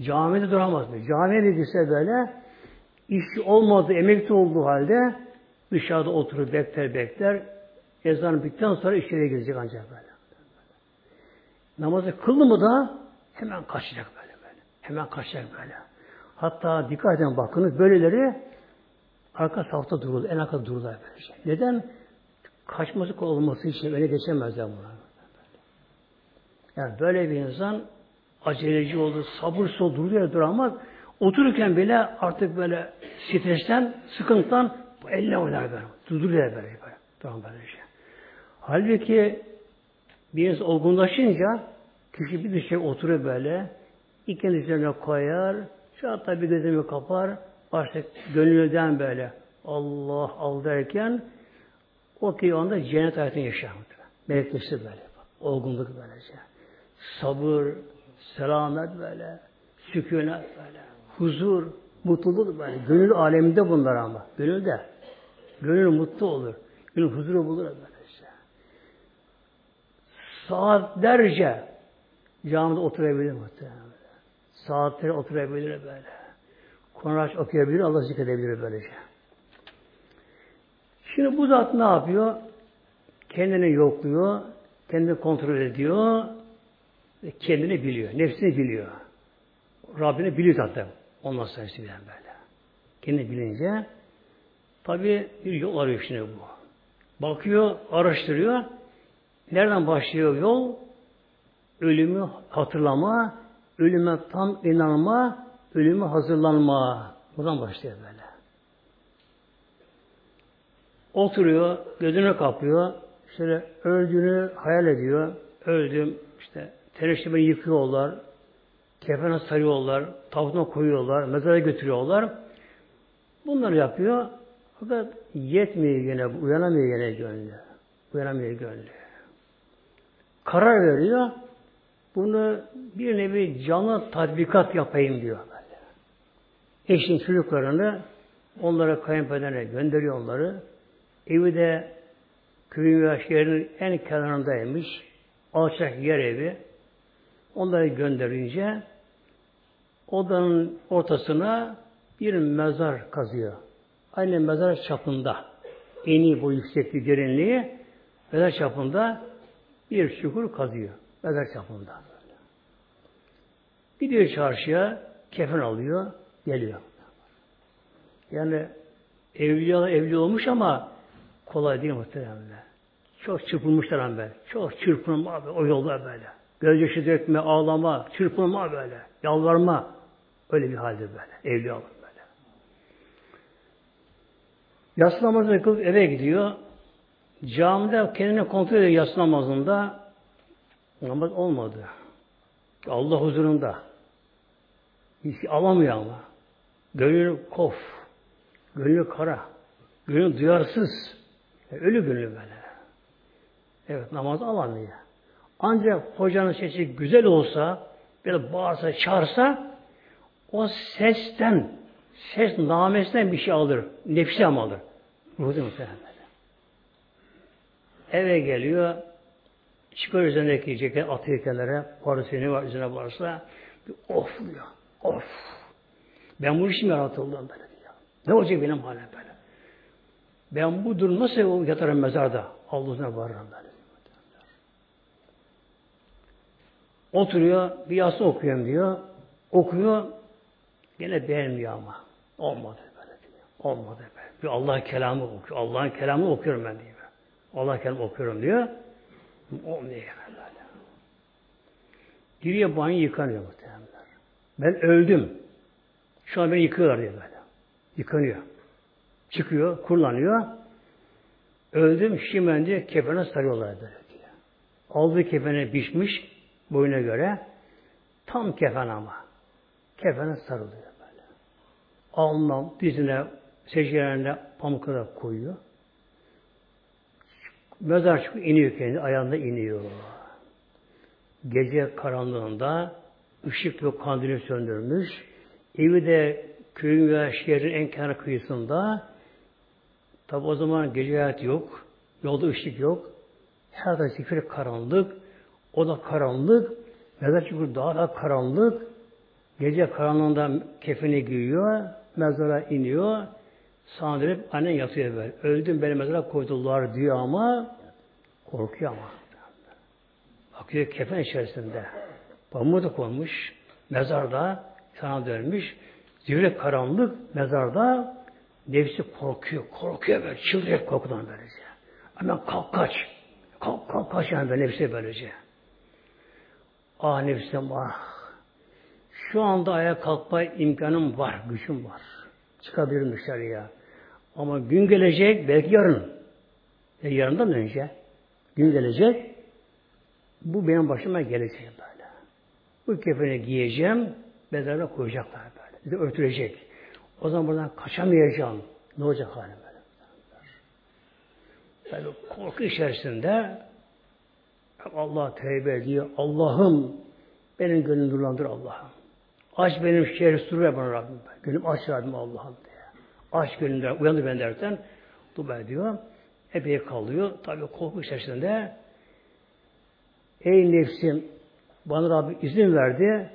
Camide duramaz böyle. Camiye gitse böyle işi olmadı, emekli olduğu halde dışarıda oturup bekler bekler. Ezan bittikten sonra içeriye girecek ancak böyle. Namazı kıldı mı da hemen kaçacak böyle. Hemen kaçacak böyle. Hatta dikkat edin bakınız böyleleri arka safta dururlar, en arka dururlar böylece. Neden? Kaçması olması için öyle geçemezler bunlar. Yani böyle bir insan aceleci olur, sabırsız olur, duruyor duramaz. Otururken bile artık böyle stresten, sıkıntıdan elle oynar böyle. Durduruyor böyle. böyle. Duran böyle şey. Halbuki bir insan olgunlaşınca kişi bir şey oturuyor böyle. İlk üzerine koyar. Şu hatta bir gözümü kapar. Başta gönlünden böyle Allah al derken o ki anda cennet hayatını yaşar. Melekleşti böyle. Olgunluk böylece. Sabır, selamet böyle. Sükunet böyle huzur, mutluluk böyle. Gönül aleminde bunlar ama. Gönülde. Gönül mutlu olur. Gönül huzuru bulur böylece. Saatlerce camide oturabilir muhtemelen. Saatleri oturabilir böyle. Kur'an okuyabilir, Allah zikredebilir böylece. Şimdi bu zat ne yapıyor? Kendini yokluyor, kendini kontrol ediyor, ve kendini biliyor, nefsini biliyor. Rabbini biliyor zaten. Ondan sonra bilen böyle. Kendini bilince tabi bir yol arıyor şimdi bu. Bakıyor, araştırıyor. Nereden başlıyor yol? Ölümü hatırlama, ölüme tam inanma, ölümü hazırlanma. Buradan başlıyor böyle. Oturuyor, gözünü kapıyor, şöyle öldüğünü hayal ediyor. Öldüm, işte tereştime yıkıyorlar, kefene sarıyorlar, tabutuna koyuyorlar, mezara götürüyorlar. Bunları yapıyor. Fakat yetmiyor gene, uyanamıyor gene gönlü. Uyanamıyor gönlü. Karar veriyor. Bunu bir nevi canlı tatbikat yapayım diyor. Eşin çocuklarını onlara kayınpederine gönderiyor onları. Evi de köyün ve en kenarındaymış. Alçak yer evi. Onları gönderince odanın ortasına bir mezar kazıyor. Aynı mezar çapında. Eni bu yüksekliği, derinliği mezar çapında bir çukur kazıyor. Mezar çapında. Gidiyor çarşıya, kefen alıyor, geliyor. Yani evliya evli olmuş ama kolay değil muhtemelen. Çok çırpılmışlar ama böyle. Çok çırpınma abi o yolda böyle. Gözyaşı dökme, ağlama, çırpınma böyle. Yalvarma. Öyle bir halde böyle. Evliyalık böyle. Yatsı namazını kılıp eve gidiyor. Camide kendini kontrol ediyor yatsı namazında. Namaz olmadı. Allah huzurunda. Hiç alamıyor ama. Gönlü kof. Gönlü kara. Gönlü duyarsız. Ölü gönlü böyle. Evet namaz alamıyor. Ancak hocanın sesi güzel olsa, böyle bağırsa, çağırsa, o sesten, ses namesinden bir şey alır. Nefsi ama alır. Ruhu muhtemelen. Eve geliyor, çıkıyor üzerindeki ceket atıyor kenara, parasını var üzerine varsa, bir ofluyor. Of! Ben bu işim yaratıldım böyle diyor. Ne olacak benim halim böyle? Ben bu durum nasıl yatarım mezarda? Allah'ına varırım böyle. Oturuyor, bir yası okuyorum diyor. Okuyor, gene beğenmiyor ama. Olmadı böyle diyor. Olmadı böyle. Bir Allah kelamı okuyor. Allah'ın kelamını okuyorum ben diyor. Allah kelamı okuyorum diyor. Olmuyor böyle. Giriyor banyo yıkanıyor muhtemelen. Ben öldüm. Şu an beni yıkıyorlar diyor böyle. Yıkanıyor. Çıkıyor, kullanıyor. Öldüm, şimdi diyor, kefene sarıyorlar böyle diyor. Aldığı kefene biçmiş, boyuna göre. Tam kefen ama. Kefene sarılıyor böyle. Alnına, dizine, secdelerine pamuklara koyuyor. Mezar çıkıp iniyor kendi, ayağında iniyor. Gece karanlığında ışık yok, kandili söndürmüş. Evi de köyün veya şehrin en kenar kıyısında. Tabi o zaman gece hayat yok. Yolda ışık yok. Her tarafı zifiri karanlık. O da karanlık. Mezar çukur daha da karanlık. Gece karanlığında kefeni giyiyor. Mezara iniyor. Sana dönüp annen yatıyor böyle. Öldüm beni mezara koydular diyor ama korkuyor ama. Bakıyor kefen içerisinde. Pamuğu da konmuş. Mezarda sana dönmüş. Zivre karanlık mezarda nefsi korkuyor. Korkuyor böyle. Çıldırıyor korkudan böylece. Hemen kalk kaç. Kalk kalk kaç yani böyle nefsi böylece. Ah nefsim ah. Şu anda ayağa kalkma imkanım var, gücüm var. Çıkabilirim dışarıya. Ama gün gelecek, belki yarın. E yarından önce gün gelecek, bu benim başıma gelecek böyle. Bu kefeni giyeceğim, mezarına koyacaklar böyle. Bizi örtülecek. O zaman buradan kaçamayacağım. Ne olacak halim böyle? Böyle korku içerisinde Allah tevbe ediyor. Allah'ım benim gönlümü nurlandır Allah'ım. Aç benim şehri sürüyor bana Rabbim. Gönlüm aç Rabbim Allah'ım diye. Aç gönlümden, uyandır ben derken dua ediyor. Epey kalıyor. Tabi korku içerisinde Ey nefsim bana Rabbim izin verdi.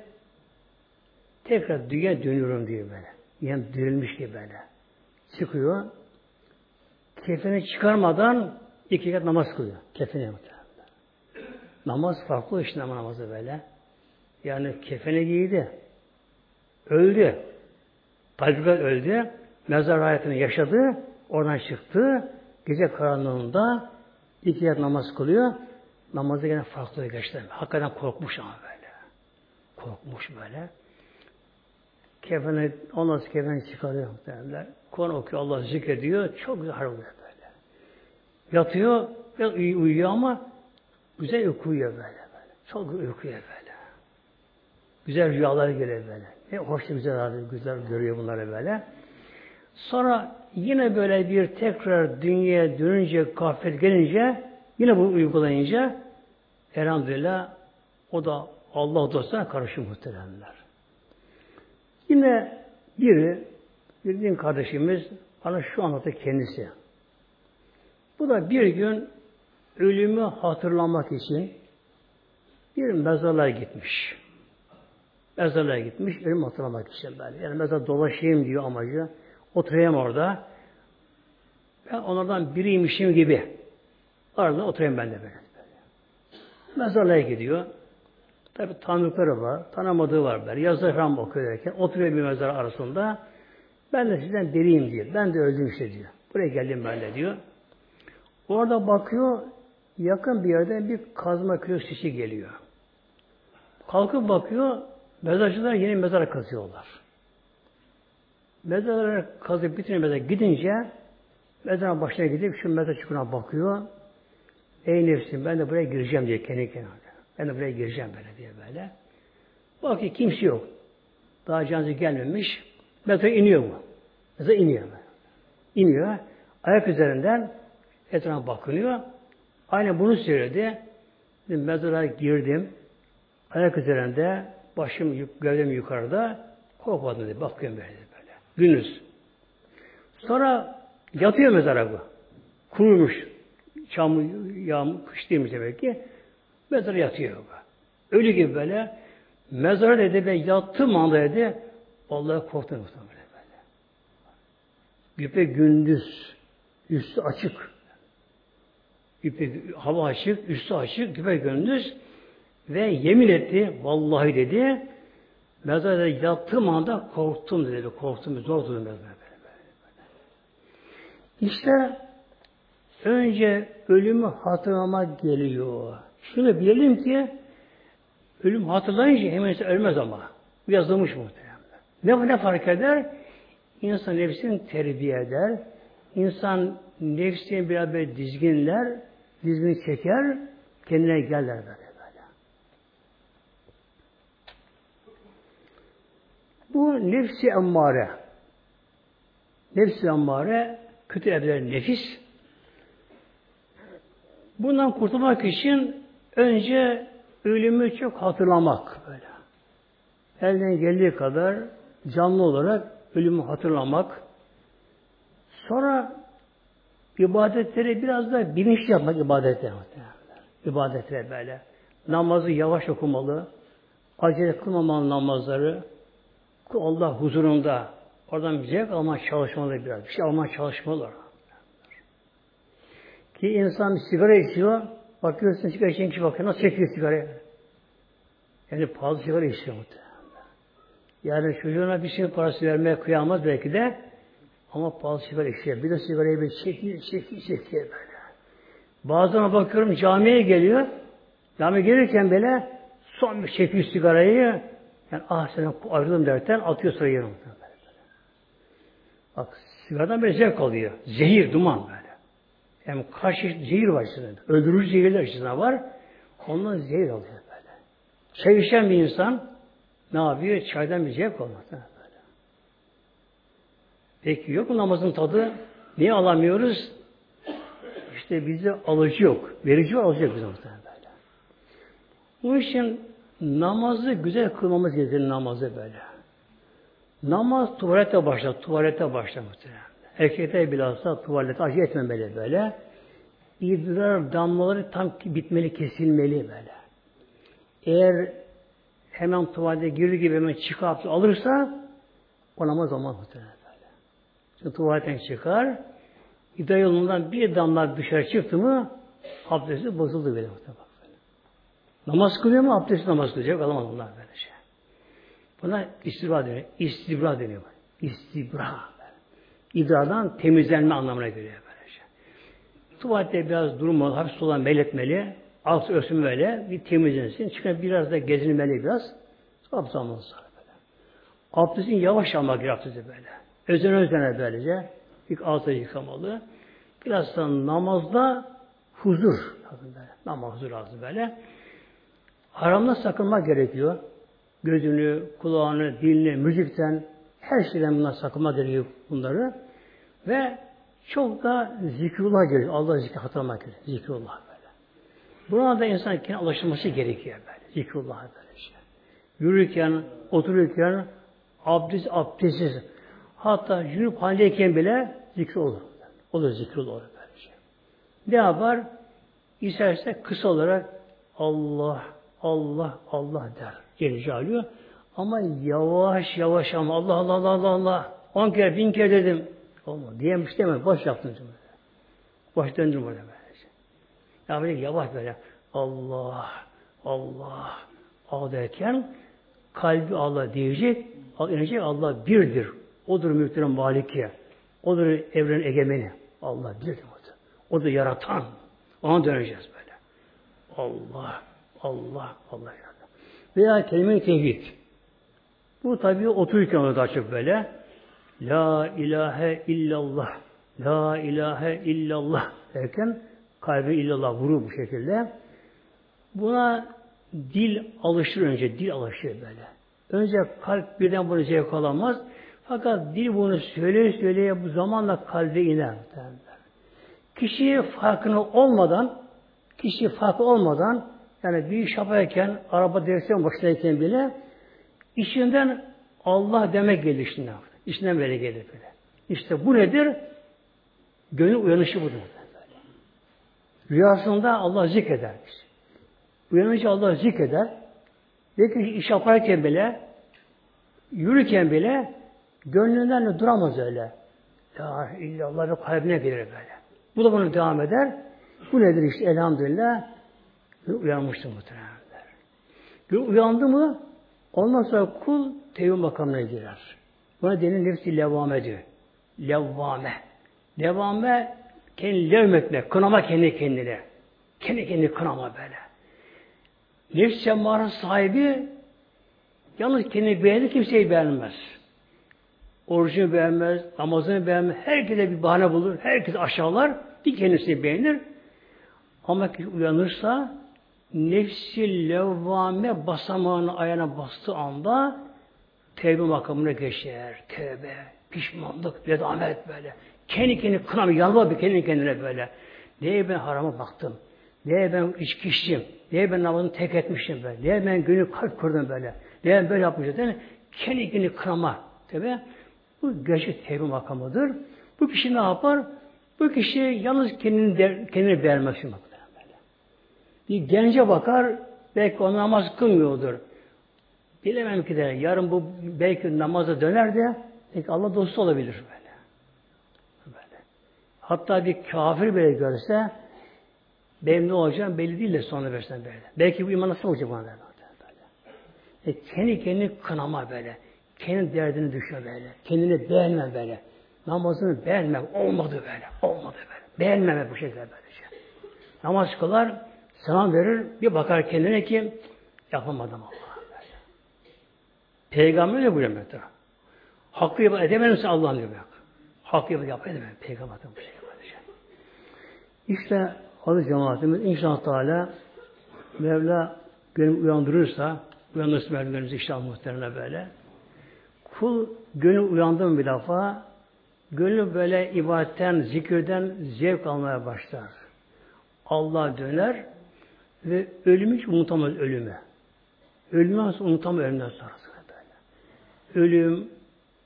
Tekrar dünya dönüyorum diyor böyle. Yani dirilmiş gibi böyle. Çıkıyor. Kefeni çıkarmadan iki kat namaz kılıyor. Kefeni muhtemelen. Namaz farklı işte namazı böyle. Yani kefeni giydi. Öldü. Talbikat öldü. Mezar hayatını yaşadı. Oradan çıktı. Gece karanlığında iki kat namaz kılıyor. Namazı gene farklı geçti. Hakikaten korkmuş ama böyle. Korkmuş böyle. Kefeni, ondan sonra kefeni çıkarıyor muhtemelenler. Kur'an okuyor, Allah zikrediyor. Çok güzel harbi böyle. Yatıyor, biraz uyuyor ama güzel uykuyor böyle böyle. Çok uykuyor böyle. Güzel rüyalar geliyor böyle. Ne hoş güzel güzel görüyor bunları böyle. Sonra yine böyle bir tekrar dünyaya dönünce, gaflet gelince, yine bu uygulayınca elhamdülillah o da Allah dostuna karışır muhteremler. Yine biri, bir din kardeşimiz bana şu anlattı kendisi. Bu da bir gün ölümü hatırlamak için bir mezarlığa gitmiş. Mezarlığa gitmiş, ölüm hatırlamak için böyle. Yani mezar dolaşayım diyor amacı. Oturayım orada. Ben onlardan biriymişim gibi. Arada oturayım ben de böyle. Mezarlığa gidiyor. Tabi tanıdıkları var, tanımadığı var böyle. Yazı falan okuyor derken oturuyor bir mezar arasında. Ben de sizden biriyim diyor. Ben de öldüm işte diyor. Buraya geldim ben de diyor. Orada bakıyor, yakın bir yerden bir kazma küresi geliyor. Kalkıp bakıyor, mezarcılar yeni mezar kazıyorlar. Mezarları kazıp bitince mezar gidince mezarın başına gidip şu mezar çukuruna bakıyor. Ey nefsim ben de buraya gireceğim diye kendi kendine. Ben de buraya gireceğim böyle diye böyle. Bakıyor kimse yok. Daha canlısı gelmemiş. Mezara iniyor bu. Mezara iniyor. İniyor. Ayak üzerinden etrafa bakınıyor. Aynen bunu söyledi. Mezara girdim. Ayak üzerinde başım gövdem yukarıda korkmadım dedi. Bakıyorum böyle böyle. Gündüz. Sonra yatıyor mezara bu. Kurumuş. Çamur, yağmur, kış değilmiş demek ki. Mezara yatıyor bu. Ölü gibi böyle. Mezara dedi ve yattığım anda dedi Allah'a korktum böyle böyle. Güpe gündüz üstü açık. Güpe hava açık, üstü açık, güpe gündüz ve yemin etti, vallahi dedi, mezarda yattığım anda korktum dedi, korktum, zor durdum mezarda. İşte önce ölümü hatırlamak geliyor. Şunu bilelim ki ölüm hatırlayınca hemen ölmez ama. Yazılmış muhtemelen. Ne, ne fark eder? İnsan nefsini terbiye eder. İnsan nefsini böyle dizginler, dizgini çeker, kendine gelir böyle. Bu nefsi emmare. Nefsi emmare kötü evler nefis. Bundan kurtulmak için önce ölümü çok hatırlamak böyle. Elden geldiği kadar canlı olarak ölümü hatırlamak. Sonra ibadetleri biraz da bilinçli yapmak ibadetleri. İbadetleri böyle. Namazı yavaş okumalı. Acele kılmamalı namazları. Allah huzurunda oradan bir zevk alma çalışmalı biraz. Bir şey alma çalışmalı. Ki insan sigara içiyor, bakıyorsun sigara içen kişi bakıyor, nasıl çekiyor sigarayı? Yani pahalı sigara içiyor muhtemelen. Yani çocuğuna bir şey parası vermeye kıyamaz belki de ama pahalı sigara içiyor. Bir de sigarayı bir çekiyor, çekiyor, çekiyor böyle. Bazen bakıyorum camiye geliyor. Camiye gelirken böyle son bir çekiyor sigarayı yani ah sen ayrıldım derken atıyor sonra yerine. Bak sigaradan böyle zevk alıyor. Zehir, duman böyle. Yani kaç zehir var içinde. Öldürücü zehirler içinde var. Ondan zehir alıyor böyle. Çay içen bir insan ne yapıyor? Çaydan bir zevk olmaz. Böyle. Peki yok mu namazın tadı? Niye alamıyoruz? İşte bizde alıcı yok. Verici var, alıcı yok böyle. Bu için Namazı güzel kılmamız gerekir namazı böyle. Namaz tuvalete başlar, tuvalete başlar muhtemelen. Erkekler bilhassa tuvalete acı etmemeli böyle. İdrar damlaları tam bitmeli, kesilmeli böyle. Eğer hemen tuvalete girdi gibi hemen çıkıp alırsa o namaz olmaz muhtemelen böyle. Çünkü tuvaletten çıkar, idrar yolundan bir damla dışarı çıktı mı abdesti bozuldu bile muhtemelen. Namaz kılıyor mu? Abdest namaz kılacak. Alamaz bunlar böyle şey. Buna istibra deniyor. İstibra deniyor. İstibra. İdrardan temizlenme anlamına geliyor böyle şey. Tuvalette biraz durmalı, hafif olan belirtmeli. Alt ölsün böyle, bir temizlensin. Çıkıp biraz da gezinmeli biraz. Abdest almalı sonra böyle. Abdestin yavaş almak gerekiyor böyle. Özen özene böylece. İlk altı yıkamalı. Biraz da namazda huzur. Böyle. Namaz huzur lazım böyle. Haramdan sakınmak gerekiyor. Gözünü, kulağını, dilini, müzikten, her şeyden bundan sakınmak gerekiyor bunları. Ve çok da zikrullah geliyor. Allah zikri hatırlamak geliyor. Zikrullah böyle. Buna da insan kendine alışılması gerekiyor böyle. Zikrullah böyle şey. Yürürken, otururken abdest, abdestsiz. Hatta yürüp haldeyken bile zikri olur. Olur zikrullah olur böyle şey. Ne yapar? İsterse kısa olarak Allah, Allah, Allah der. Gelici alıyor. Ama yavaş yavaş ama Allah Allah Allah Allah Allah. On kere bin kere dedim. Olmadı. Diyemiş demez. Boş yaptın. Boş döndüm orada böylece. Ya böyle yavaş böyle. Allah, Allah, Allah derken kalbi Allah diyecek. inecek Allah birdir. Odur mülklerin maliki. Odur evrenin egemeni. Allah birdir. O da yaratan. Ona döneceğiz böyle. Allah, Allah, Allah. Veya kelime-i tevhid. Bu tabi otururken olur daha çok böyle. La ilahe illallah. La ilahe illallah derken kalbe illallah vurur bu şekilde. Buna dil alışır önce. Dil alışır böyle. Önce kalp birden bunu zevk alamaz. Fakat dil bunu söyleye söyleye bu zamanla kalbe iner. Kişi farkını olmadan kişi farkı olmadan yani bir iş yaparken araba direksiyon başındayken bile işinden Allah demek gelir işinden. İçinden böyle gelir böyle. İşte bu nedir? Gönül uyanışı budur. Rüyasında Allah zikreder. Uyanınca Allah zikreder. Ve ki iş yaparken bile yürürken bile gönlünden de duramaz öyle. Ya illallah ve kalbine gelir böyle. Bu da bunu devam eder. Bu nedir işte elhamdülillah? Uyanmıştır muhtemelen. Uyandı mı ondan sonra kul tevhid makamına girer. Buna denir nefsi levvame diyor. Levvame. Levvame kendi levmetme, kınama kendi kendine. Kendi kendini kınama böyle. Nefs cemmarın sahibi yalnız kendini beğenir, kimseyi beğenmez. Orucunu beğenmez, namazını beğenmez. Herkese bir bahane bulur, herkes aşağılar, bir kendisini beğenir. Ama kişi uyanırsa nefsi levvame basamağını ayağına bastığı anda tevbe makamına geçer. Tevbe, pişmanlık, nedamet böyle. Kendi kendini kınamı, yalvar bir kendi kendine böyle. Neye ben harama baktım? Neye ben içki içtim? Neye ben namazını tek etmişim böyle? Neye ben gönül kalp kırdım böyle? Neye ben böyle yapmışım? Değil mi? Kendi kendini kınama. Tabi bu gerçek tevbe makamıdır. Bu kişi ne yapar? Bu kişi yalnız kendini, kendini beğenmez. Bir gence bakar, belki o namaz kılmıyordur. Bilemem ki de yarın bu belki namaza döner de belki Allah dostu olabilir böyle. böyle. Hatta bir kafir bile görse benim ne olacağım belli değil de sonra versen böyle. Belki bu iman nasıl olacak bana böyle. E, kendi kendini kınama böyle. Kendi derdini düşme böyle. Kendini beğenme böyle. Namazını beğenmek olmadı böyle. Olmadı böyle. Beğenmeme bu şekilde böyle şey. Namaz kılar, selam verir, bir bakar kendine ki yapamadım Allah. Peygamber de buyuruyor mesela. Hakkı yapı edemezsin Allah'ın diyor. Hakkı yapı yap edemem. Peygamber de bu şey kardeşim. İşte aziz cemaatimiz inşallah Teala Mevla gönül uyandırırsa uyanırsa Mevlamız inşallah muhtemelen böyle. Kul gönül uyandı mı bir defa gönül böyle ibadetten, zikirden zevk almaya başlar. Allah döner ve ölümü hiç unutamaz ölümü. Ölümü unutamaz ölümden sonra ölüm,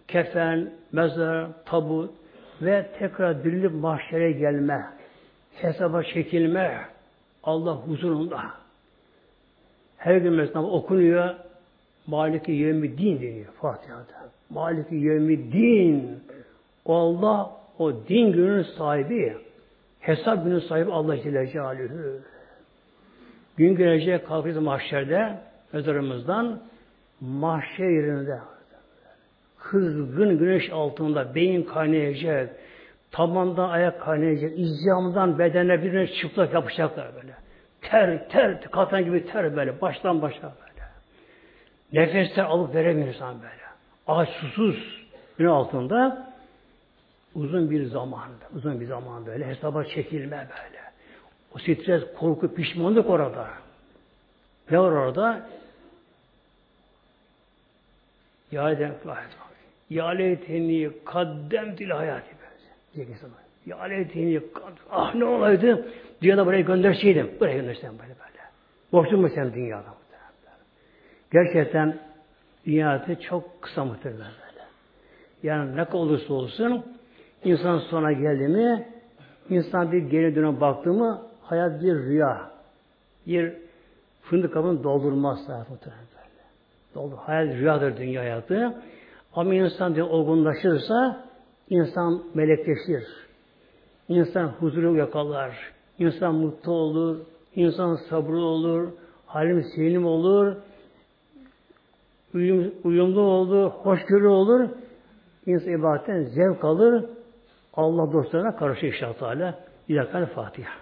kefen, mezar, tabut ve tekrar dirilip mahşere gelme, hesaba çekilme, Allah huzurunda. Her gün mesela okunuyor, Maliki yevmi din deniyor Fatiha'da. Maliki yevmi din. O Allah o din günün sahibi. Hesap günün sahibi Allah Celle Celaluhu. Gün gelecek kalkacağız mahşerde mezarımızdan mahşer yerinde kızgın güneş altında beyin kaynayacak, tabandan ayak kaynayacak, izyamdan bedene birine çıplak yapacaklar böyle. Ter, ter, katan gibi ter böyle, baştan başa böyle. Nefesler alıp veremiyor insan böyle. Ağaç susuz gün altında uzun bir zaman, uzun bir zaman böyle hesaba çekilme böyle. O stres, korku, pişmanlık orada. Ne var orada? Ya Adem, Ya leyteni kaddem dil hayati. İnsan. Ya aleyhini ah ne olaydı? Dünyada buraya gönderseydim. Buraya gönderseydim böyle böyle. Borçlu mu sen dünyada? Gerçekten dünyada çok kısa muhtemelen böyle. Yani ne olursa olsun insan sona geldi mi insan bir geri dönüp baktı mı hayat bir rüya. Bir fındık kabını doldurmaz muhtemelen böyle. Doldur. Hayat rüyadır dünya hayatı. Ama insan diye olgunlaşırsa insan melekleşir. İnsan huzuru yakalar. İnsan mutlu olur. İnsan sabrı olur. Halim selim olur. Uyum, uyumlu olur. Hoşgörü olur. İnsan ibadetten zevk alır. Allah dostlarına karşı inşallah. Bir dakika Fatiha.